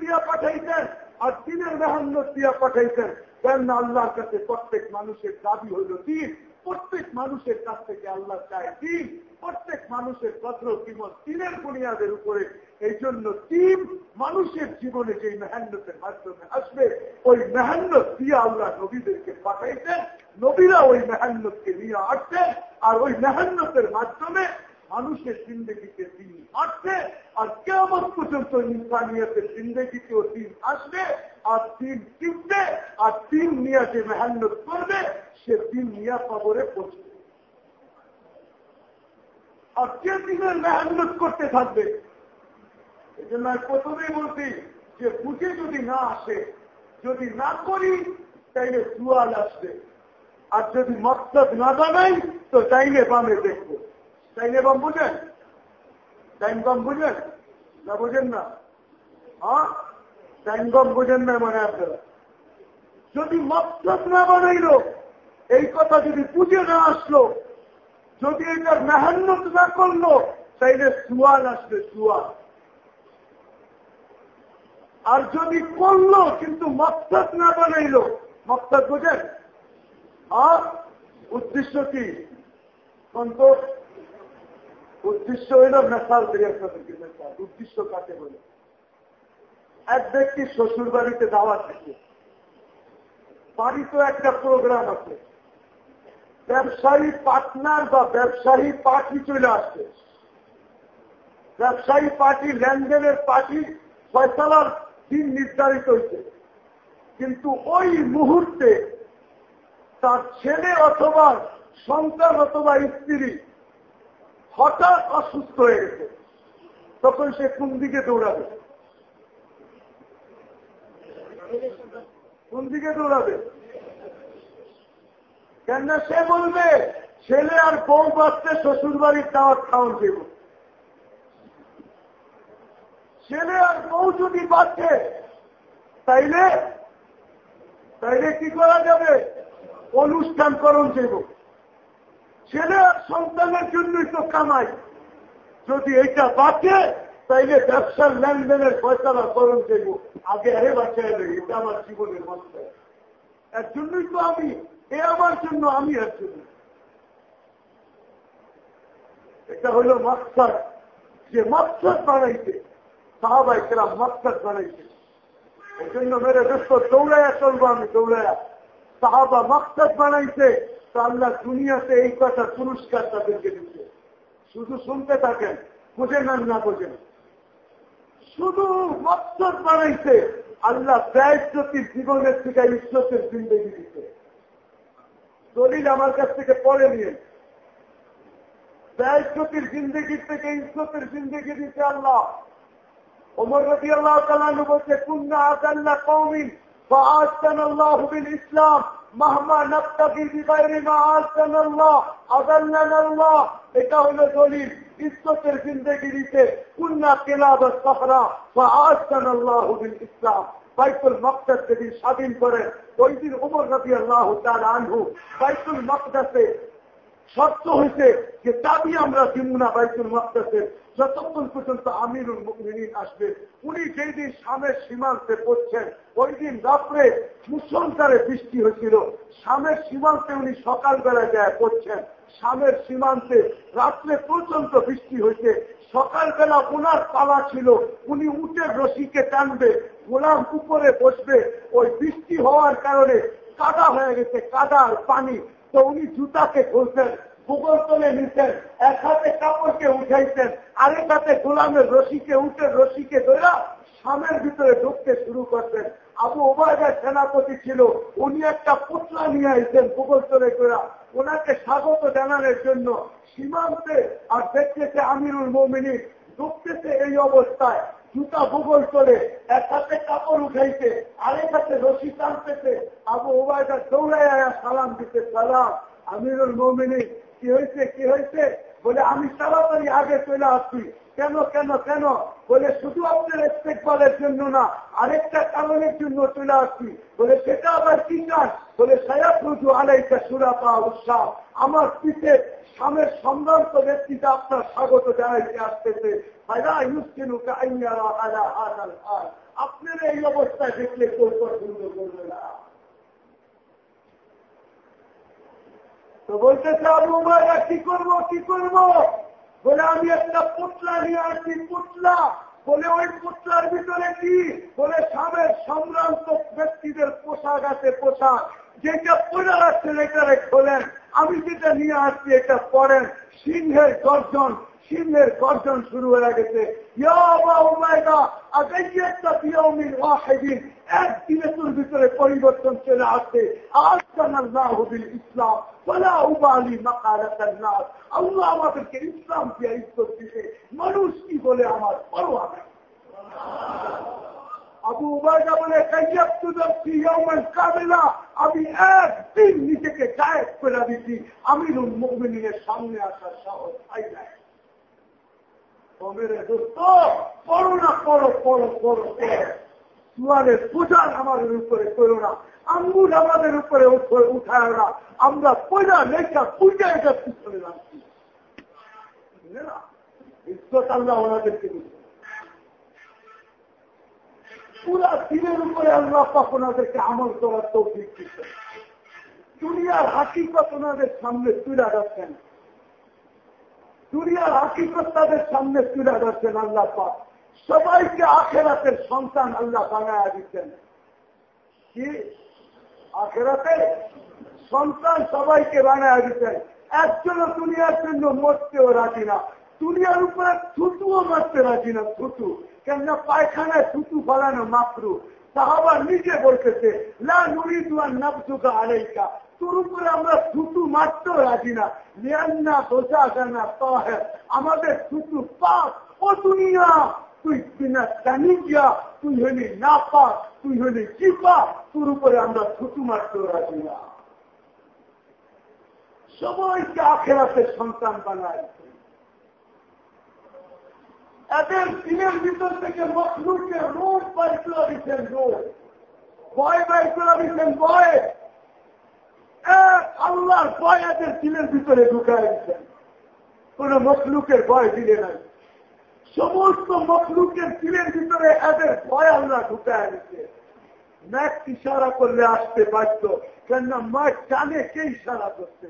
দিয়া পাঠাইছেন আর দিনের দিয়া পাঠাইছেন। কেন আল্লাহর কাছে প্রত্যেক মানুষের দাবি হইল দিন। প্রত্যেক মানুষের কাছ থেকে আল্লাহ চায় দিন প্রত্যেক মানুষের পত্র কিমত তিনের বুনিয়াদের উপরে। এই জন্য তিন মানুষের জীবনে যে মেহান্নতের মাধ্যমে আসবে, ওই মেহান্নত দিয়ে আল্লাহ নবীদেরকে পাঠাইতেন নবীরা ওই মেহান্নতকে নিয়ে আসছেন আর ওই মেহান্নতের মাধ্যমে মানুষের জিন্দগিতে দিন আসছে আর কেমন পর্যন্ত ইনসানিয়তের জিন্দগিতেও দিন আসবে। আর দিন টিকবে আর দিন নিয়ে যে মেহান্নত করবে, সে দিন নিয়ে কবরে পৌঁছবে। আর যে দিনের মেহান্নত করতে থাকবে। এই জন্য আমি প্রথমেই বলছি যে বুঝে যদি না আসে, যদি না করি, তাইলে সুয়াল আসবে। আর যদি মকসদ না জানাই, তো চাইলে বামে দেখব। চাইলে বাম বুঝেন? টাইম বাম বুঝেন? না বুঝেন না? হ্যাঁ? কম বুঝেন না মানে আপনারা। যদি মকসদ না বানাইল, এই কথা যদি বুঝে না আসলো, যদি এটার মেহান্নত না করল, তাইলে সুয়াল আসবে, সুয়াল। আর যদি করল, কিন্তু মকসদ না বানাইলো মকসদ বোঝেন? আর উদ্দেশ্য কি? তো উদ্দেশ্য হইল মেসাল আপনাদেরকে মেসাল উদ্দেশ্য কাকে বলে? এক ব্যক্তি শ্বশুর বাড়িতে দাওয়া থাকে বাড়িতে একটা প্রোগ্রাম আছে। ব্যবসায়ী পার্টনার বা ব্যবসায়ী পার্টি চলে আসছে ব্যবসায়ী পার্টি, লেনদেনের পার্টি, ফয়সালার দিন নির্ধারিত হয়েছে। কিন্তু ওই মুহূর্তে তার ছেলে অথবা সন্তান অথবা স্ত্রী হঠাৎ অসুস্থ হয়ে গেছে। তখন সে কোন দিকে দৌড়াবে? কোন দিকে দৌড়াবে? কেন সে বলবে, ছেলে আর বউ বাচ্চা শ্বশুর বাড়ির দাওয়াত খাওয়ান দেব। ছেলে আর বউ যদি বাঁচে, তাইলে তাইলে কি করা যাবে? অনুষ্ঠান করণ দেব। ছেলে আর সন্তানের জন্যই তো কামাই। যদি এটা বাঁচে তাইলে ব্যবসার লেনদেনের ফয়সলা করণ দেব। আগে আরে বাচ্চা এলে, এটা আমার জীবনের মধ্যে এর জন্যই তো আমি, এ আমার জন্য আমি এর জন্য। এটা হল মাকসাদ। যে মাকসাদ বানাইছে, সাহাবাই কেরা মাকসাদ বানাইছে। এই জন্য মেরে দোস্ত দৌড়াইয়া চলবো আমি, দৌড়াইয়া। সাহাবা মাকসাদ বানাইছে, তো আল্লাহ দুনিয়াতে এই কথা পুরস্কার তাদেরকে দিচ্ছে শুধু শুনতে থাকেন বুঝেন আর না, বোঝেন। শুধু মকসদ বানাইছে আল্লাহ ব্যয়জ্যোতির জীবনের থেকে ইজ্জতের জিন্দগি দিচ্ছে দলিল আমার কাছ থেকে পড়ে নিয়ে। ব্যয়জ্যোতির জিন্দগির থেকে ইজ্জতের জিন্দগি দিচ্ছে আল্লাহ। ওমর রবি আল্লাহ তালু বলছে, কুন্না আদাল্লাহ কৌমিন বা আজকান আল্লাহ ইসলাম মাহমা নবতাবি বিবাইরে মা আজকান আল্লাহ আদাল্লান আল্লাহ এটা হলো দলিল। ইজ্জতের জিন্দগি দিতে কুন্না কেলাব সফরা বা আজকান আল্লাহ ইসলাম। বাইতুল মকদাস যদি স্বাধীন করেন ওই দিন উমর রবি আল্লাহ আনহু বাইতুল মকদাসে শর্ত হয়েছে যে দাবি আমরা দিব না বাইতুল মকদাসের। যতক্ষণ পর্যন্ত আমিরুল মুকমিন আসবে, উনি যেই দিন স্বামের সীমান্তে পড়ছেন, ওই দিন রাত্রে মুসলধারে বৃষ্টি হয়েছিল। স্বামের সীমান্তে উনি সকালবেলা যায় পড়ছেন। স্বামের সীমান্তে রাত্রে পর্যন্ত বৃষ্টি হয়েছে সকালবেলা ওনার পালা ছিল। উনি উঠে রশিকে টানবে, গোলাম উপরে বসবে। ওই বৃষ্টি হওয়ার কারণে কাদা হয়ে গেছে, কাদা আর পানি। তো উনি জুতাকে খুলতেন ভূগোল তলে নিতেন, এক হাতে কাপড়কে উঠাইতেন, আরেক হাতে গোলামের রশিকে উঠে রশিকে ধরা সামের ভিতরে ঢুকতে শুরু করতেন। আবু ওবায়দার সেনাপতি ছিল, উনি একটা পুতলা নিয়ে আসতেন ভূগোল তলে ওনাকে স্বাগত জানানোর জন্য সীমান্তে আর দেখতেছে আমিরুল মমিনী ঢুকতেছে এই অবস্থায়, জুতা ভূগোল করে, এক হাতে কাপড় উঠাইতে আরেক হাতে রশি টানতেছে। আবু ওবায়দা দৌড়ায় সালাম দিতে, সালাম। আমিরুল মমিনী কি হয়েছে কি হয়েছে বলে, আমি তাড়াতাড়ি আগে চলে আসছি কেন কেন কেন? বলে, শুধু আপনার ইস্তেকবালের জন্য না, আরেকটা কারণের জন্য চলে আসছি বলে, সেটা আবার কি কাজ? বলে সায়াত রুজু আলাইকা সুরাপা উৎসাহ আমার পিঠে স্বামের সম্ভ্রান্ত ব্যক্তিটা আপনার স্বাগত জানাইতে আসতেছে। আপনার এই অবস্থায় দেখলে কৌশল সুন্দর করবে না। তো বলতেছে আবু মারা কি করব কি করব? বলে, আমি একটা পুতলা নিয়ে আসছি, পুতলা। বলে, ওই পুতলার ভিতরে কি? বলে, স্বামের সম্ভ্রান্ত ব্যক্তিদের পোশাক আছে, পোশাক। যেটা পরে এটা খোলেন। আমি যেটা নিয়ে আসছি, এটা পড়েন সিংহের গর্জন সিংহের গর্জন শুরু হয়ে গেছে একদিনে তোর ভিতরে পরিবর্তন চলে আসছে আজকাল ইসলাম বলা উবালি মাকালাত আল্লাহ আমাদেরকে ইসলাম দিয়ে ইজ্জত দিতে মানুষ কি বলে আমার পরোয়া নেই আবু উবায়দা বলে কাবেলা আমি একদিন নিজেকে গায়েব করে দিচ্ছি আমিরুল মুমিনের সামনে আসার সাহস পাই নাই মেরে দোস্ত পড়ো না, পড়ো পড়ো পড়ো সুয়ারের পূজার আমাদের উপরে করো না আঙ্গুল আমাদের উপরে উঠায় না। আমরা পয়লা লেখা পূজা এটা পিছনে রাখছি। পুরা দিনের উপরে আল্লাহ পাক ওনাদেরকে আমল করার দুনিয়ার ওনাদের সামনে তুলে যাচ্ছেন দুনিয়ার হাকিকত তাদের সামনে তুলে যাচ্ছেন আল্লাহ পাক। সবাইকে আখেরাতের সন্তান আল্লাহ বানায় দিচ্ছেন। কি? আখেরাতে সন্তান সবাইকে বানায় দিচ্ছেন। একজনও দুনিয়ার জন্য মরতেও রাজি না। দুনিয়ার উপরে থুতুও মারতে রাজি না, থুতু। কেননা পায়খানায় থুতু ফলানো মাত্র সাহাবার নিজে বলতেছে, লা নুরি দুয়ার নাবজুকা আলাইকা। তোর উপরে আমরা থুতু মারতেও রাজি না। লিয়ান্না দোষা জানা তাহের, আমাদের থুতু পাপ ও দুনিয়া, তুই বিনা জানিয়া তুই হলি না পা তুই হলি চিপা তোর উপরে আমরা থুতু মারতেও রাজি না। সবাইকে আখেরাতের সন্তান বানায় এদের দিনের ভিতর থেকে মখলুকে রোজ বাই করে দিচ্ছেন রোজ ভয় বাই করে দিচ্ছেন ভয় আল্লাহর ভয় এদের দিনের ভিতরে ঢুকায় দিচ্ছেন কোন মখলুকের ভয় দিলে নাই। সমস্ত মখলুকের দিনের ভিতরে এদের ভয় আল্লাহ ঢুকায় দিচ্ছে ম্যাক ইশারা করলে আসতে পারত কেননা মাঠ জানে কে ইশারা করছে?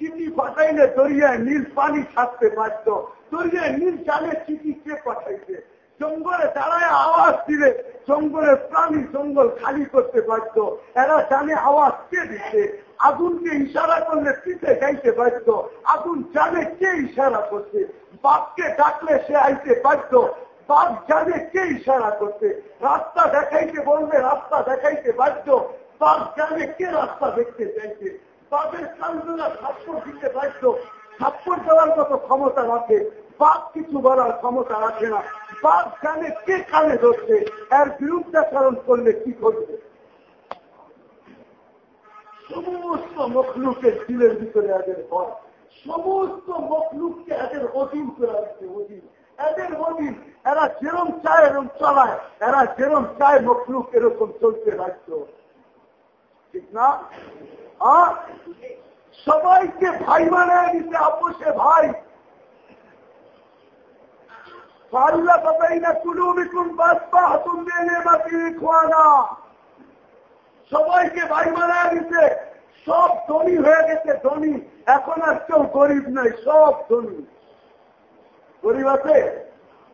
চিঠি পাঠাইলে দরিয়ায় নীল পানি ছাড়তে পারত দরিয়ায় নীল জানে চিঠি কে পাঠাইছে? জঙ্গলে দাঁড়ায় আওয়াজ দিলে জঙ্গলের প্রাণী জঙ্গল খালি করতে পারত এরা জানে আওয়াজ কে দিচ্ছে আগুনকে ইশারা করলে পিঠে যাইতে পারত আগুন জানে কে ইশারা করছে। বাপকে ডাকলে সে আইতে পারত বাপ জানে কে ইশারা করছে। রাস্তা দেখাইতে বললে রাস্তা দেখাইতে বাধ্য। বাপ জানে কে রাস্তা দেখতে চাইছে। বাপের কান্দুলা থাপ্পড় দিতে বাধ্য। থাপ্পড় দেওয়ার মতো ক্ষমতা রাখে। বাপ কিছু বলার ক্ষমতা রাখে না। বাপ জানে কে কানে ধরছে। এর বিরুদ্ধাচরণ করলে কি করবে? সমস্ত মখলুকের দিলের ভিতরে এদের হয়। সমস্ত মখলুককে এদের অধীন করে রাখছে অধীন এদের অধীন, এরা যেরম চায় এরম চালায়, এরা যেরম চায় মখলুক এরকম চলতে রাখত ঠিক না? সবাইকে ভাই বানায় দিতে আপোষে ভাই। পাল্লা পাবাই না কুলু বিকুম বাসপা হাতুম দিয়ে বাকি খোয়ানা সবাইকে বাড়ি বানায় দিতে। সব ধনী হয়ে গেছে, ধনী। এখন আর কেউ গরিব নাই, সব ধনী। গরিব আছে?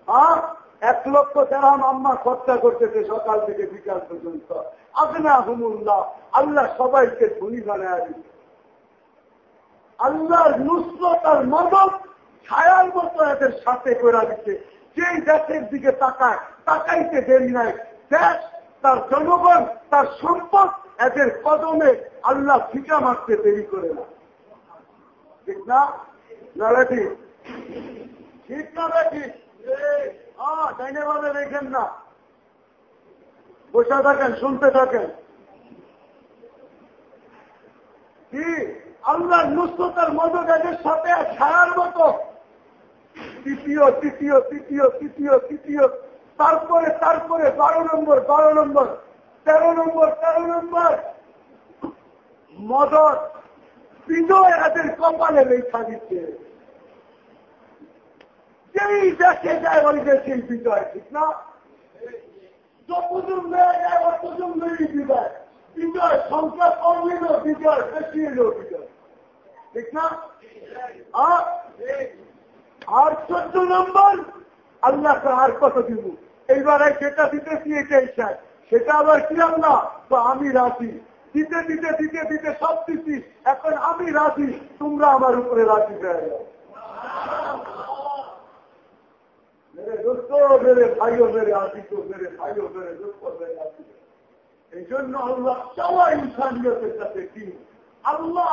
হ্যাঁ এক লক্ষ দেড়াম আম্মা খরচা করতেছে সকাল থেকে বিকাল পর্যন্ত। আগনা হুমুল্লাহ আল্লাহ সবাইকে ধনী বানায় দিচ্ছে আল্লাহর নুসরত আর মদত ছায়ার মতো এদের সাথে করে দিচ্ছে। যেই দেশের দিকে তাকায়, তাকাইতে দেরি নাই। দেশ তার জনগণ, তার সম্পদ এদের কদমে আল্লাহ ফিকা মারতে দেরি করে না। ঠিক না? লড়াটি ঠিক না হ্যাঁ ডাইনে দেখেন না। বসে থাকেন, শুনতে থাকেন। কি? আল্লাহ নুসরতার মদতের সাথে ছায়ার মতো। তৃতীয় তৃতীয় তৃতীয় তৃতীয় তৃতীয় তারপরে তারপরে বারো নম্বর বারো নম্বর, তেরো নম্বর তেরো নম্বর। মদত বিজয় এদের কপালে রেখা দিচ্ছে। যেই দেশে যায়, ওই দেশেই বিজয়, ঠিক না? যতজন মেয়ে যায় অতজন মেয়েই বিজয়। বিজয় সংখ্যা কম নিল বিজয়, বেশি এলো বিজয়। ঠিক না? আর চোদ্দ নম্বর, আল্লাহকে আর কত দিব? এইবার যেটা দিতেছি এটাই চাই? সেটা আবার কি আল্লাহ তো আমি রাজি। দিতে দিতে দিতে দিতে সব দিচ্ছি এখন আমি রাজি। তোমরা আমার উপরে রাজি হয়ে যাও। এই জন্য আল্লাহ ইনসানিয়তের সাথে দিন। আল্লাহ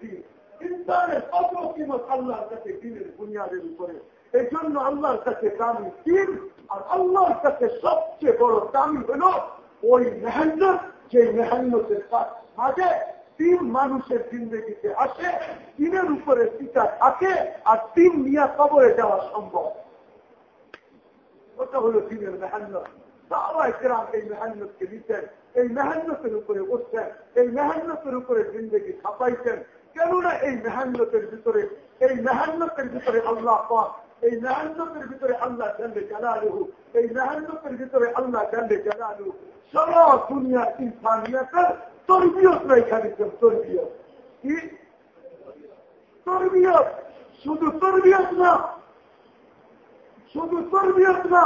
দিন। ইনসানের কত কিমত আল্লাহর কাছে বুনিয়াদের উপরে এই জন্য আল্লাহর কাছে দামি দিন আর আল্লাহর কাছে সবচেয়ে বড় দামি হল ওই মেহান্নত যে মেহান্নতের মাঝে তিন মানুষের জিন্দগিতে আসে, তিনের উপরে পিতা থাকে আর তিন নিয়ে কবরে যাওয়া সম্ভব। ওটা হলো দিনের মেহান্নত। সাহাবাই কেরাম এই মেহান্নতকে দিতেন এই মেহান্নতের উপরে বসছেন এই মেহান্নতের উপরে জিন্দগি ছাপাইছেন কেননা এই মেহান্নতের ভিতরে, এই মেহান্নতের ভিতরে আল্লাহ পাক এই মেহান্নতের ভিতরে আল্লাহ জানলে জানালু এই মেহান্নতের ভিতরে আল্লাহ জানলে জানালু সারা দুনিয়া ইনসানিয়াতের তরবিয়ত রেখা দিচ্ছেন তরবিয়ত। কি? তরবিয়ত। শুধু তরবিয়ত না। শুধু তরবিয়ত না।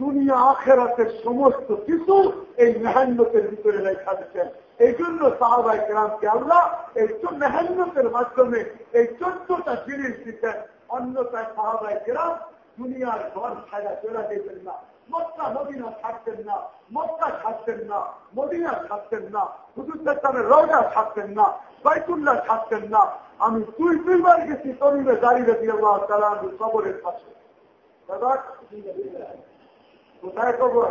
দুনিয়া আখেরাতের সমস্ত কিছু এই মেহান্নতের ভিতরে রেখা দিচ্ছেন এই জন্য সাহাবাই গ্রামকে আল্লাহ এই মেহান্নতের মাধ্যমে এই চোদ্দটা জিনিস দিচ্ছেন অন্যতায় সাহাবাই গ্রাম দুনিয়ার ঘর ছাড়া চলে যেতেন না। মক্কা, মদিনা থাকতেন না, মক্কা থাকতেন না, মদিনা থাকতেন না, হুজুর রোজা থাকতেন না, বাইতুল্লাহ থাকতেন না। আমি দুই, দুইবার গেছি তরুণে দাঁড়িয়ে দিয়ে আল্লাহ তালা কবরের পাশে। কোথায় কবর?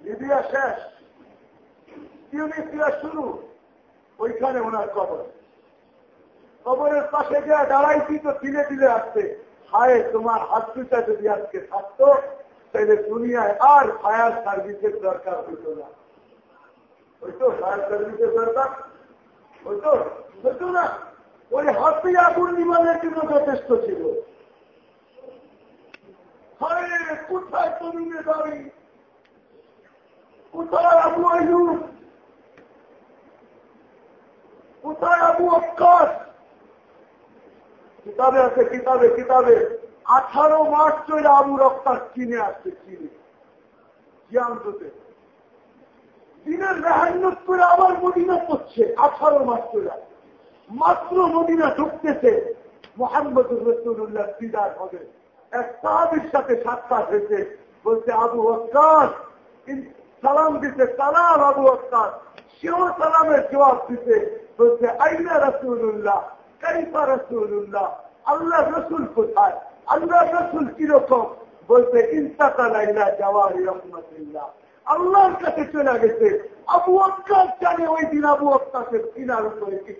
লিবিয়া শেষ। টিউনিসিয়া শুরু। ওইখানে ওনার কবর। কবরের পাশে যা দাঁড়াইছি তো তিলে তিলে আসছে। হায়, তোমার হাত পিতা যদি আজকে থাকতো, তাহলে দুনিয়ায় আর ফায়ার সার্ভিসের দরকার হইতো না। ওই আগুন জন্য যথেষ্ট ছিল। কোথায় কোথায় আবু আয়ুব কোথায় আবু অক্কাস কিতাবে আছে, কিতাবে কিতাবে। আঠারো মাস চলে আবু রক্তাস চিনে আসছে চিনে। জিয়ান্ততে দিনের মেহান্নত করে আবার মদিনা করছে আঠারো মাস চলে মাত্র মদিনা ঢুকতেছে মোহাম্মদ রসুল্লাহ দিদার হবে। এক সাহাবির সাথে সাক্ষাৎ হয়েছে, বলছে, আবু অক্কাস সালাম দিতে সালাম আবু অক্কাস সেও সালামের জবাব দিতে বলছে, আইনা রসুল্লাহ কাইফা রসুল্লাহ আল্লাহ রসুল কোথায়? আল্লাহ রসুল কীরকম? বলতে ইন্তাকালাইলা জওয়ারি রহমতুল্লাহ। আল্লাহর কাছে চলে গেছে। আবু আক্কাস জানে ওই দিন আবু আক্কাসের কিনার উপরে কি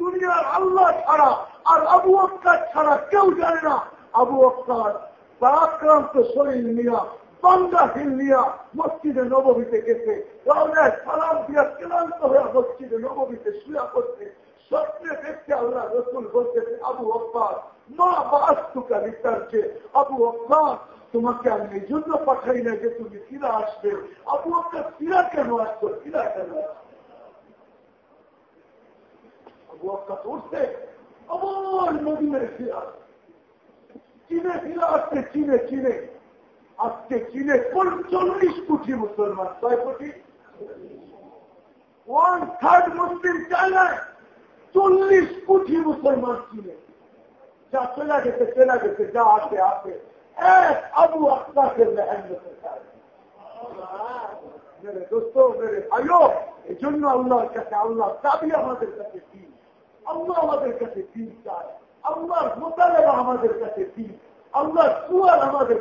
দুনিয়ার আল্লাহ ছাড়া আর আবু আক্কাস ছাড়া কেউ জানে না। আবু আক্কাস পরাক্রান্ত শরীর নিয়া, বান্দাহীন নিয়া মসজিদে নবমীতে গেছে। সালাম দিয়া ক্লান্ত হয়ে মসজিদে নবমীতে শুয়া করছে স্বপ্নে দেখতে আল্লাহ রসুল বলতেছে আবু অব্বাস মা বাস্তুকা লিখাচ্ছে আবু অব্বাস তোমাকে আমি এই জন্য পাঠাই না যে তুমি ফিরা আসবে। আবু অব্বাস ফিরা কেন আসতো ফিরা কেন? আবু অব্বাস উঠছে আবার মদিনের ফিরা চীনে ফিরা আসছে, চীনে চীনে। আজকে চীনে চল্লিশ কোটি মুসলমান, ছয় কোটি। ওয়ান থার্ড মুসলিম চায়নায়। চল্লিশ কোটি মুসলমান চীনে যা চলে গেছে চলে গেছে, যা আছে আছে। এক আবু ভাইও এই জন্য আল্লাহর কাছে আল্লাহ দাবি আমাদের কাছে দিন। আল্লাহ আমাদের আমাদের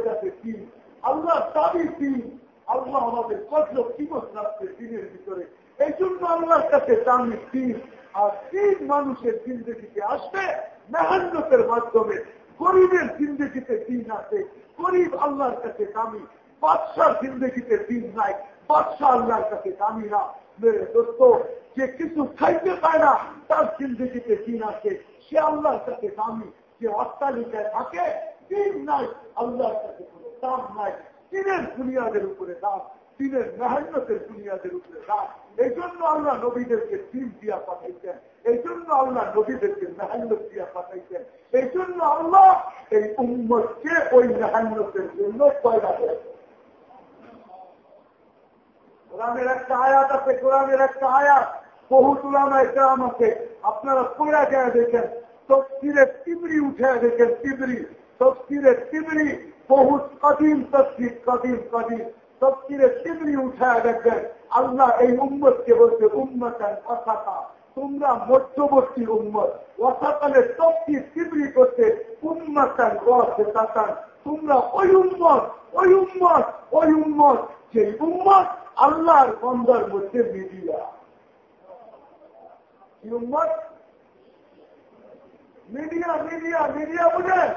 কাছে দিন। আল্লাহর দাবি দিন। আল্লাহ আমাদের কত কিমত রাখছে দিনের ভিতরে। এই জন্য আল্লাহর কাছে দামি দিন। আর তিন মানুষের জিন্দগিতে আসবে? মেহান্নতের মাধ্যমে গরিবের জিন্দগিতে দিন আছে। গরিব আল্লাহর কাছে দামি। বাদশার জিন্দগিতে দিন নাই। বাদশাহ আল্লাহর কাছে দামি না। মেরে দোস্ত, যে কিছু খাইতে পায় না, তার জিন্দগিতে দিন আছে। সে আল্লাহর কাছে দামি। যে অট্টালিকায় থাকে, দিন নাই। আল্লাহর কাছে কোনো দাম নাই। দিনের দুনিয়াদের উপরে দাম। দিনের মেহান্নতের দুনিয়াদের উপরে দাম। এই জন্য আল্লাহ নবীদেরকে দিন দিয়া পাঠাইছেন। এই জন্য আল্লাহ নবীদেরকে মেহান্নত দিয়া পাঠাইছেন। এই জন্য আল্লাহ এই উম্মতকে ওই মেহান্নতের জন্য পয়দা করেছেন। কোরআনের একটা আয়াত আছে, কোরআনের একটা আয়াত। বহু তুলানায় গ্রাম আছে, আপনারা পড়া যায় দেখেন তফসিরের টিবড়ি উঠে দেখেন টিবড়ি তফসিরের টিবড়ি বহু কদিন তফসির কদিন কদিন তফসিরের টিবড়ি উঠে দেখবেন, আল্লাহ এই উম্মতকে বলছে, উম্মতান অসাতা তোমরা মধ্যবর্তী উম্মত। অসাতালে তফসির টিবড়ি করতে উম্মতান অসাতান তোমরা ওই উম্মত ওই উম্মত ওই উম্মত। সেই উম্মত আল্লাহর বন্দার মধ্যে মিডিয়া কি মিডিয়া মিডিয়া মিডিয়া বুঝেন?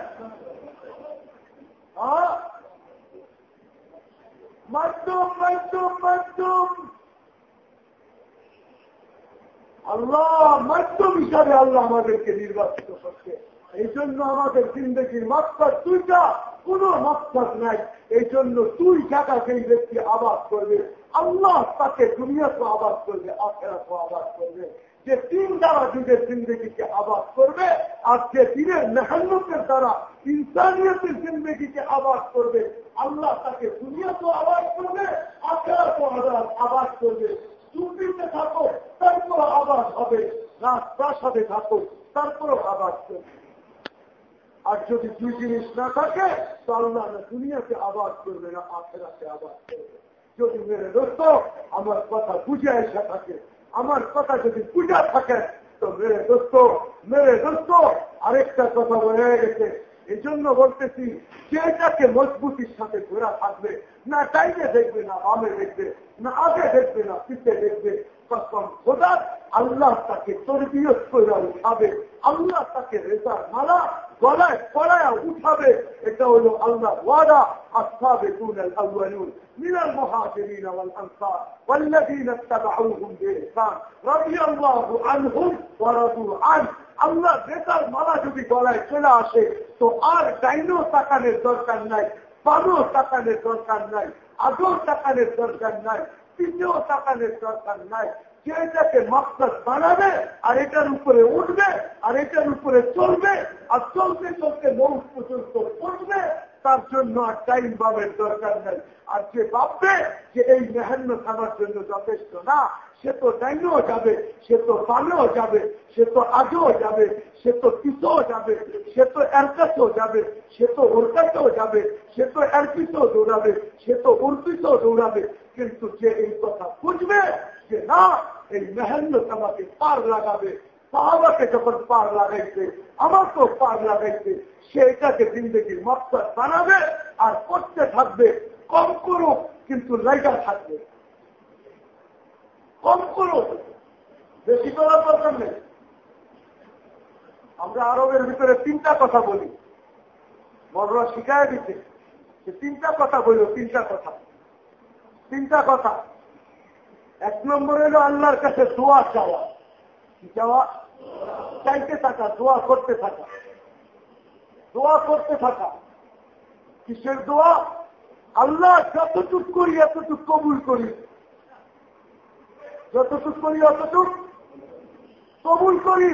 হ্যাঁ? মাধ্যম মাধ্যম মাধ্যম আল্লাহ মাধ্যম হিসাবে আল্লাহ আমাদেরকে নির্বাচিত করছে। এই জন্য আমাদের জিন্দগির মাস্টার দুইটা, কোন মাস্টার নাই। এই জন্য তুই টাকা সেই ব্যক্তি আবাদ করবে, আল্লাহ তাকে দুনিয়াকে আবাদ করবে আখেরাকে আবাদ করবে। যে তিন দ্বারা যুগের জিন্দগিকে আবাদ করবে আর যে দিনের মেহান্নতের দ্বারা ইনসানিয়তের জিন্দগিকে আবাদ করবে। আল্লাহ তাকে দুনিয়াকেও আবাদ করবে আখেরাকেও আবাদ করবে। চুপিতে থাকো তারপর আবাদ হবে। রাজপ্রাসাদে থাকো, তারপরও আবাদ করবে। আর যদি দুই জিনিস না থাকে, তো আল্লাহ না দুনিয়াকে আবাদ করবে, না আখেরাকে আবাদ করবে। যদি মেরে দোস্ত, আমার কথা বুঝে এসে থাকে আমার কথা যদি পূজা থাকে, তো মেরে দোস্ত মেরে দোস্ত, আরেকটা কথা বলে গেছে। এই জন্য বলতেছি যেটাকে মজবুতির সাথে ঘোরা থাকবে, না টাইমে দেখবে, না বামে দেখবে, না আগে দেখবে, না পিঠে দেখবে কসম খোদার আল্লাহ তাকে তরবিয়ত করে উঠাবে। আল্লাহ তাকে রেজার মালা গলায় পড়ায় উঠাবে এটা হলো আল্লাহ ওয়াদা السابقون الأولون من المهاجرين والأنصار والذين اتبعوهم بإحسان رضي الله عنهم ورضوا عنه আল্লাহ বেতার মালা যদি গলায় চলে আসে তো আর ডাইনো তাকানের দরকার নাই বানো তাকানের দরকার নাই আগেও তাকানের দরকার নাই পিছেও তাকানের দরকার নাই যে এটাকে মাকসাদ বানাবে, আর এটার উপরে উঠবে, আর এটার উপরে চলবে, আর চলতে চলতে মৌত পর্যন্ত পড়বে তার জন্য আর টাইম বাবের দরকার নেই। আর যে ভাববে যে এই মেহান্ন খাবার জন্য যথেষ্ট না, সে তো ডাইনেও যাবে, সে তো বামেও যাবে, সে তো আগেও যাবে, সে তো পিছেও যাবে, সে তো এর কাছেও যাবে, সে তো ওর কাছেও যাবে, সে তো এর পিছেও দৌড়াবে, সে তো ওর পিছেও দৌড়াবে, কিন্তু যে এই কথা বুঝবে যে না এই মেহান্ন আমাকে পার লাগাবে। সাহাবাকে যখন পার লাগাইছে আমার তো পার লাগাইছে, সে এটাকে জিন্দগির মকসদ বানাবে আর করতে থাকবে, কম করুক কিন্তু লাইটা থাকবে। কম করুক। বেশি করার দরকার নেই। আমরা আরবের ভিতরে তিনটা কথা বলি। বড়রা শিখায় যে তিনটা কথা বলল, তিনটা কথা। তিনটা কথা। এক নম্বর হলো আল্লাহর কাছে দোয়া চাওয়া। কি চাওয়া? চাইতে থাকা, দোয়া করতে থাকা। দোয়া করতে থাকা। কিসের দোয়া? আল্লাহ যতটুক করি, এতটুক কবুল করি। যতটুক করি, অতটুক কবুল করি।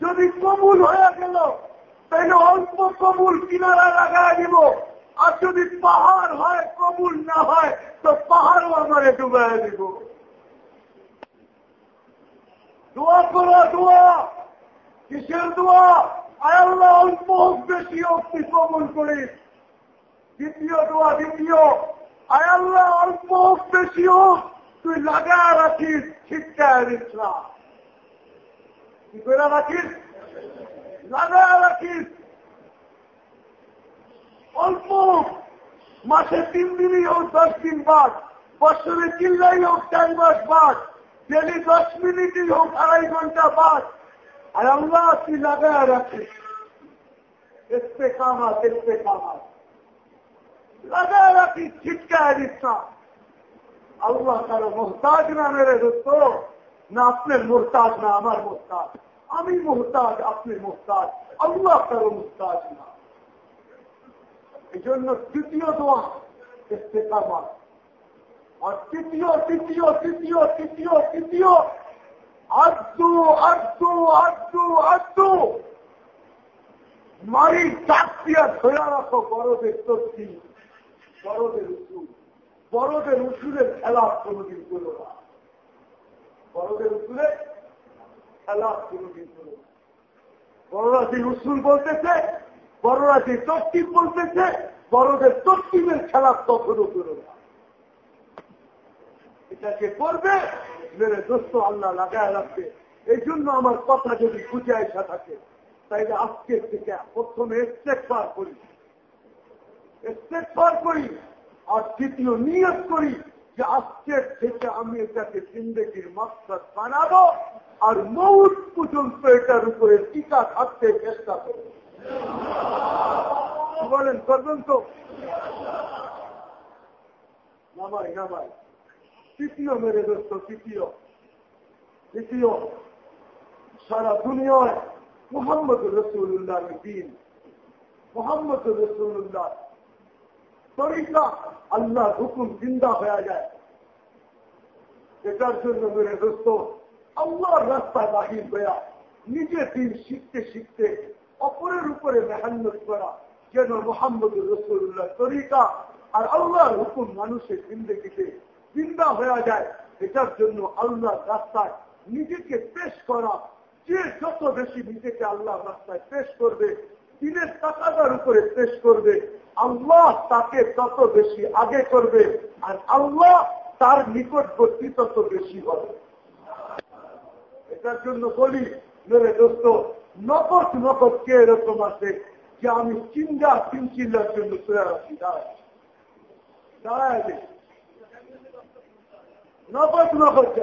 যদি কবুল হয়ে গেল, তাহলে অল্প কবুল কিনারা লাগাই দিব। আর যদি পাহাড় হয়, কবুল না হয়, তো পাহাড়ও আমারে ডুবাই দিব। দোয়া করো, দোয়া। কিসের দোয়া? আল্লাহ, অল্প বেশি তুই কবুল করিস। দ্বিতীয় দোয়া, দ্বিতীয়। আল্লাহ, অল্প বেশি হোক, তুই লাগা রাখিস শিক্ষায় দিস না। কি করে রাখিস? লাগা রাখিস। অল্প মাসে তিন দিনই হোক, দশ দিন বাদ। বছরে চিল্লাই হোক, চার মাস বাদ। ডেলি দশ মিনিটই হোক, আড়াই ঘণ্টা বাদ। আর আল্লাহ তুই লাগায় রাখিস এসপে কামাত এসপে কামাত লাগায় রাখিস ছিটকায় দিস না আল্লাহ কারও মোহতাজ না মেরে দোস্ত। না আপনার মোহতাজ, না আমার মোহতাজ। আমি মোহতাজ, আপনি মোহতাজ। আল্লাহ কারও মোহতাজ না। এই জন্য তৃতীয় দোয়া ইস্তেকামা আর তৃতীয় তৃতীয় তৃতীয় তৃতীয় তৃতীয়। আদু আদু আদু আদু মারি চাপ দিয়া ধরে রাখো বড়দের তথ্যি বড়দের উসুল। বড়দের উসুলের খেলা কোনোদিন করো না। বড়দের উসুলের খেলা কোনোদিন করো না। বড়রা যে উসুল বলতেছে বড়রা যে তত্তিব বলতেছে, বড়দের তত্তিবের খেলা কখনো করো না। এটাকে করবে? মেরে দোস্ত আল্লাহ লাগায় রাখবে। এই জন্য আমার কথা যদি বুঝে আসা থাকে, তাইলে আজকের থেকে প্রথমে স্টেক পার করি। স্টেক পার করি, আর দ্বিতীয় নিয়োগ করি যে আজকের থেকে আমি এটাকে জিন্দগির মাস্টার বানাবো, আর মৌত পর্যন্ত এটার উপরে টিকা থাকতে চেষ্টা করব। বলেন, করবেন তো। নামাই নামাই। তৃতীয় মেরে দোস্ত, তৃতীয়। দ্বিতীয় সারা দুনিয়ায় মোহাম্মদ রসুল্লাহ দিন। মোহাম্মদ রসুল্লাহ তরিকা আল্লাহ হুকুম জিন্দা হয়ে যায়। এটার জন্য মেরে দোস্ত, আল্লাহর রাস্তায় বাহির হইয়া নিজে দিন শিখতে শিখতে অপরের উপরে মেহান্নত করা, যেন মোহাম্মদ রসুল্লাহ তরিকা। আর আল্লাহর হুকুম মানুষের জিন্দগিতে জিন্দা হয়ে যায়, এটার জন্য আল্লাহর রাস্তায় নিজেকে পেশ করা। যে যত বেশি নিজেকে আল্লাহ রাস্তায় পেশ করবে, দিনের টাকাদার উপরে পেশ করবে, আল্লাহ তাকে তত বেশি আগে করবে, আর আল্লাহ তার নিকটবর্তী তত বেশি হবে। এটার জন্য বলি, মেরে দোস্ত নকট কে এরকম আছে যে আমি চিন্তা চিনচিল্লার জন্য তৈরি আছি দাঁড়ায় দাঁড়ায় নকট নকট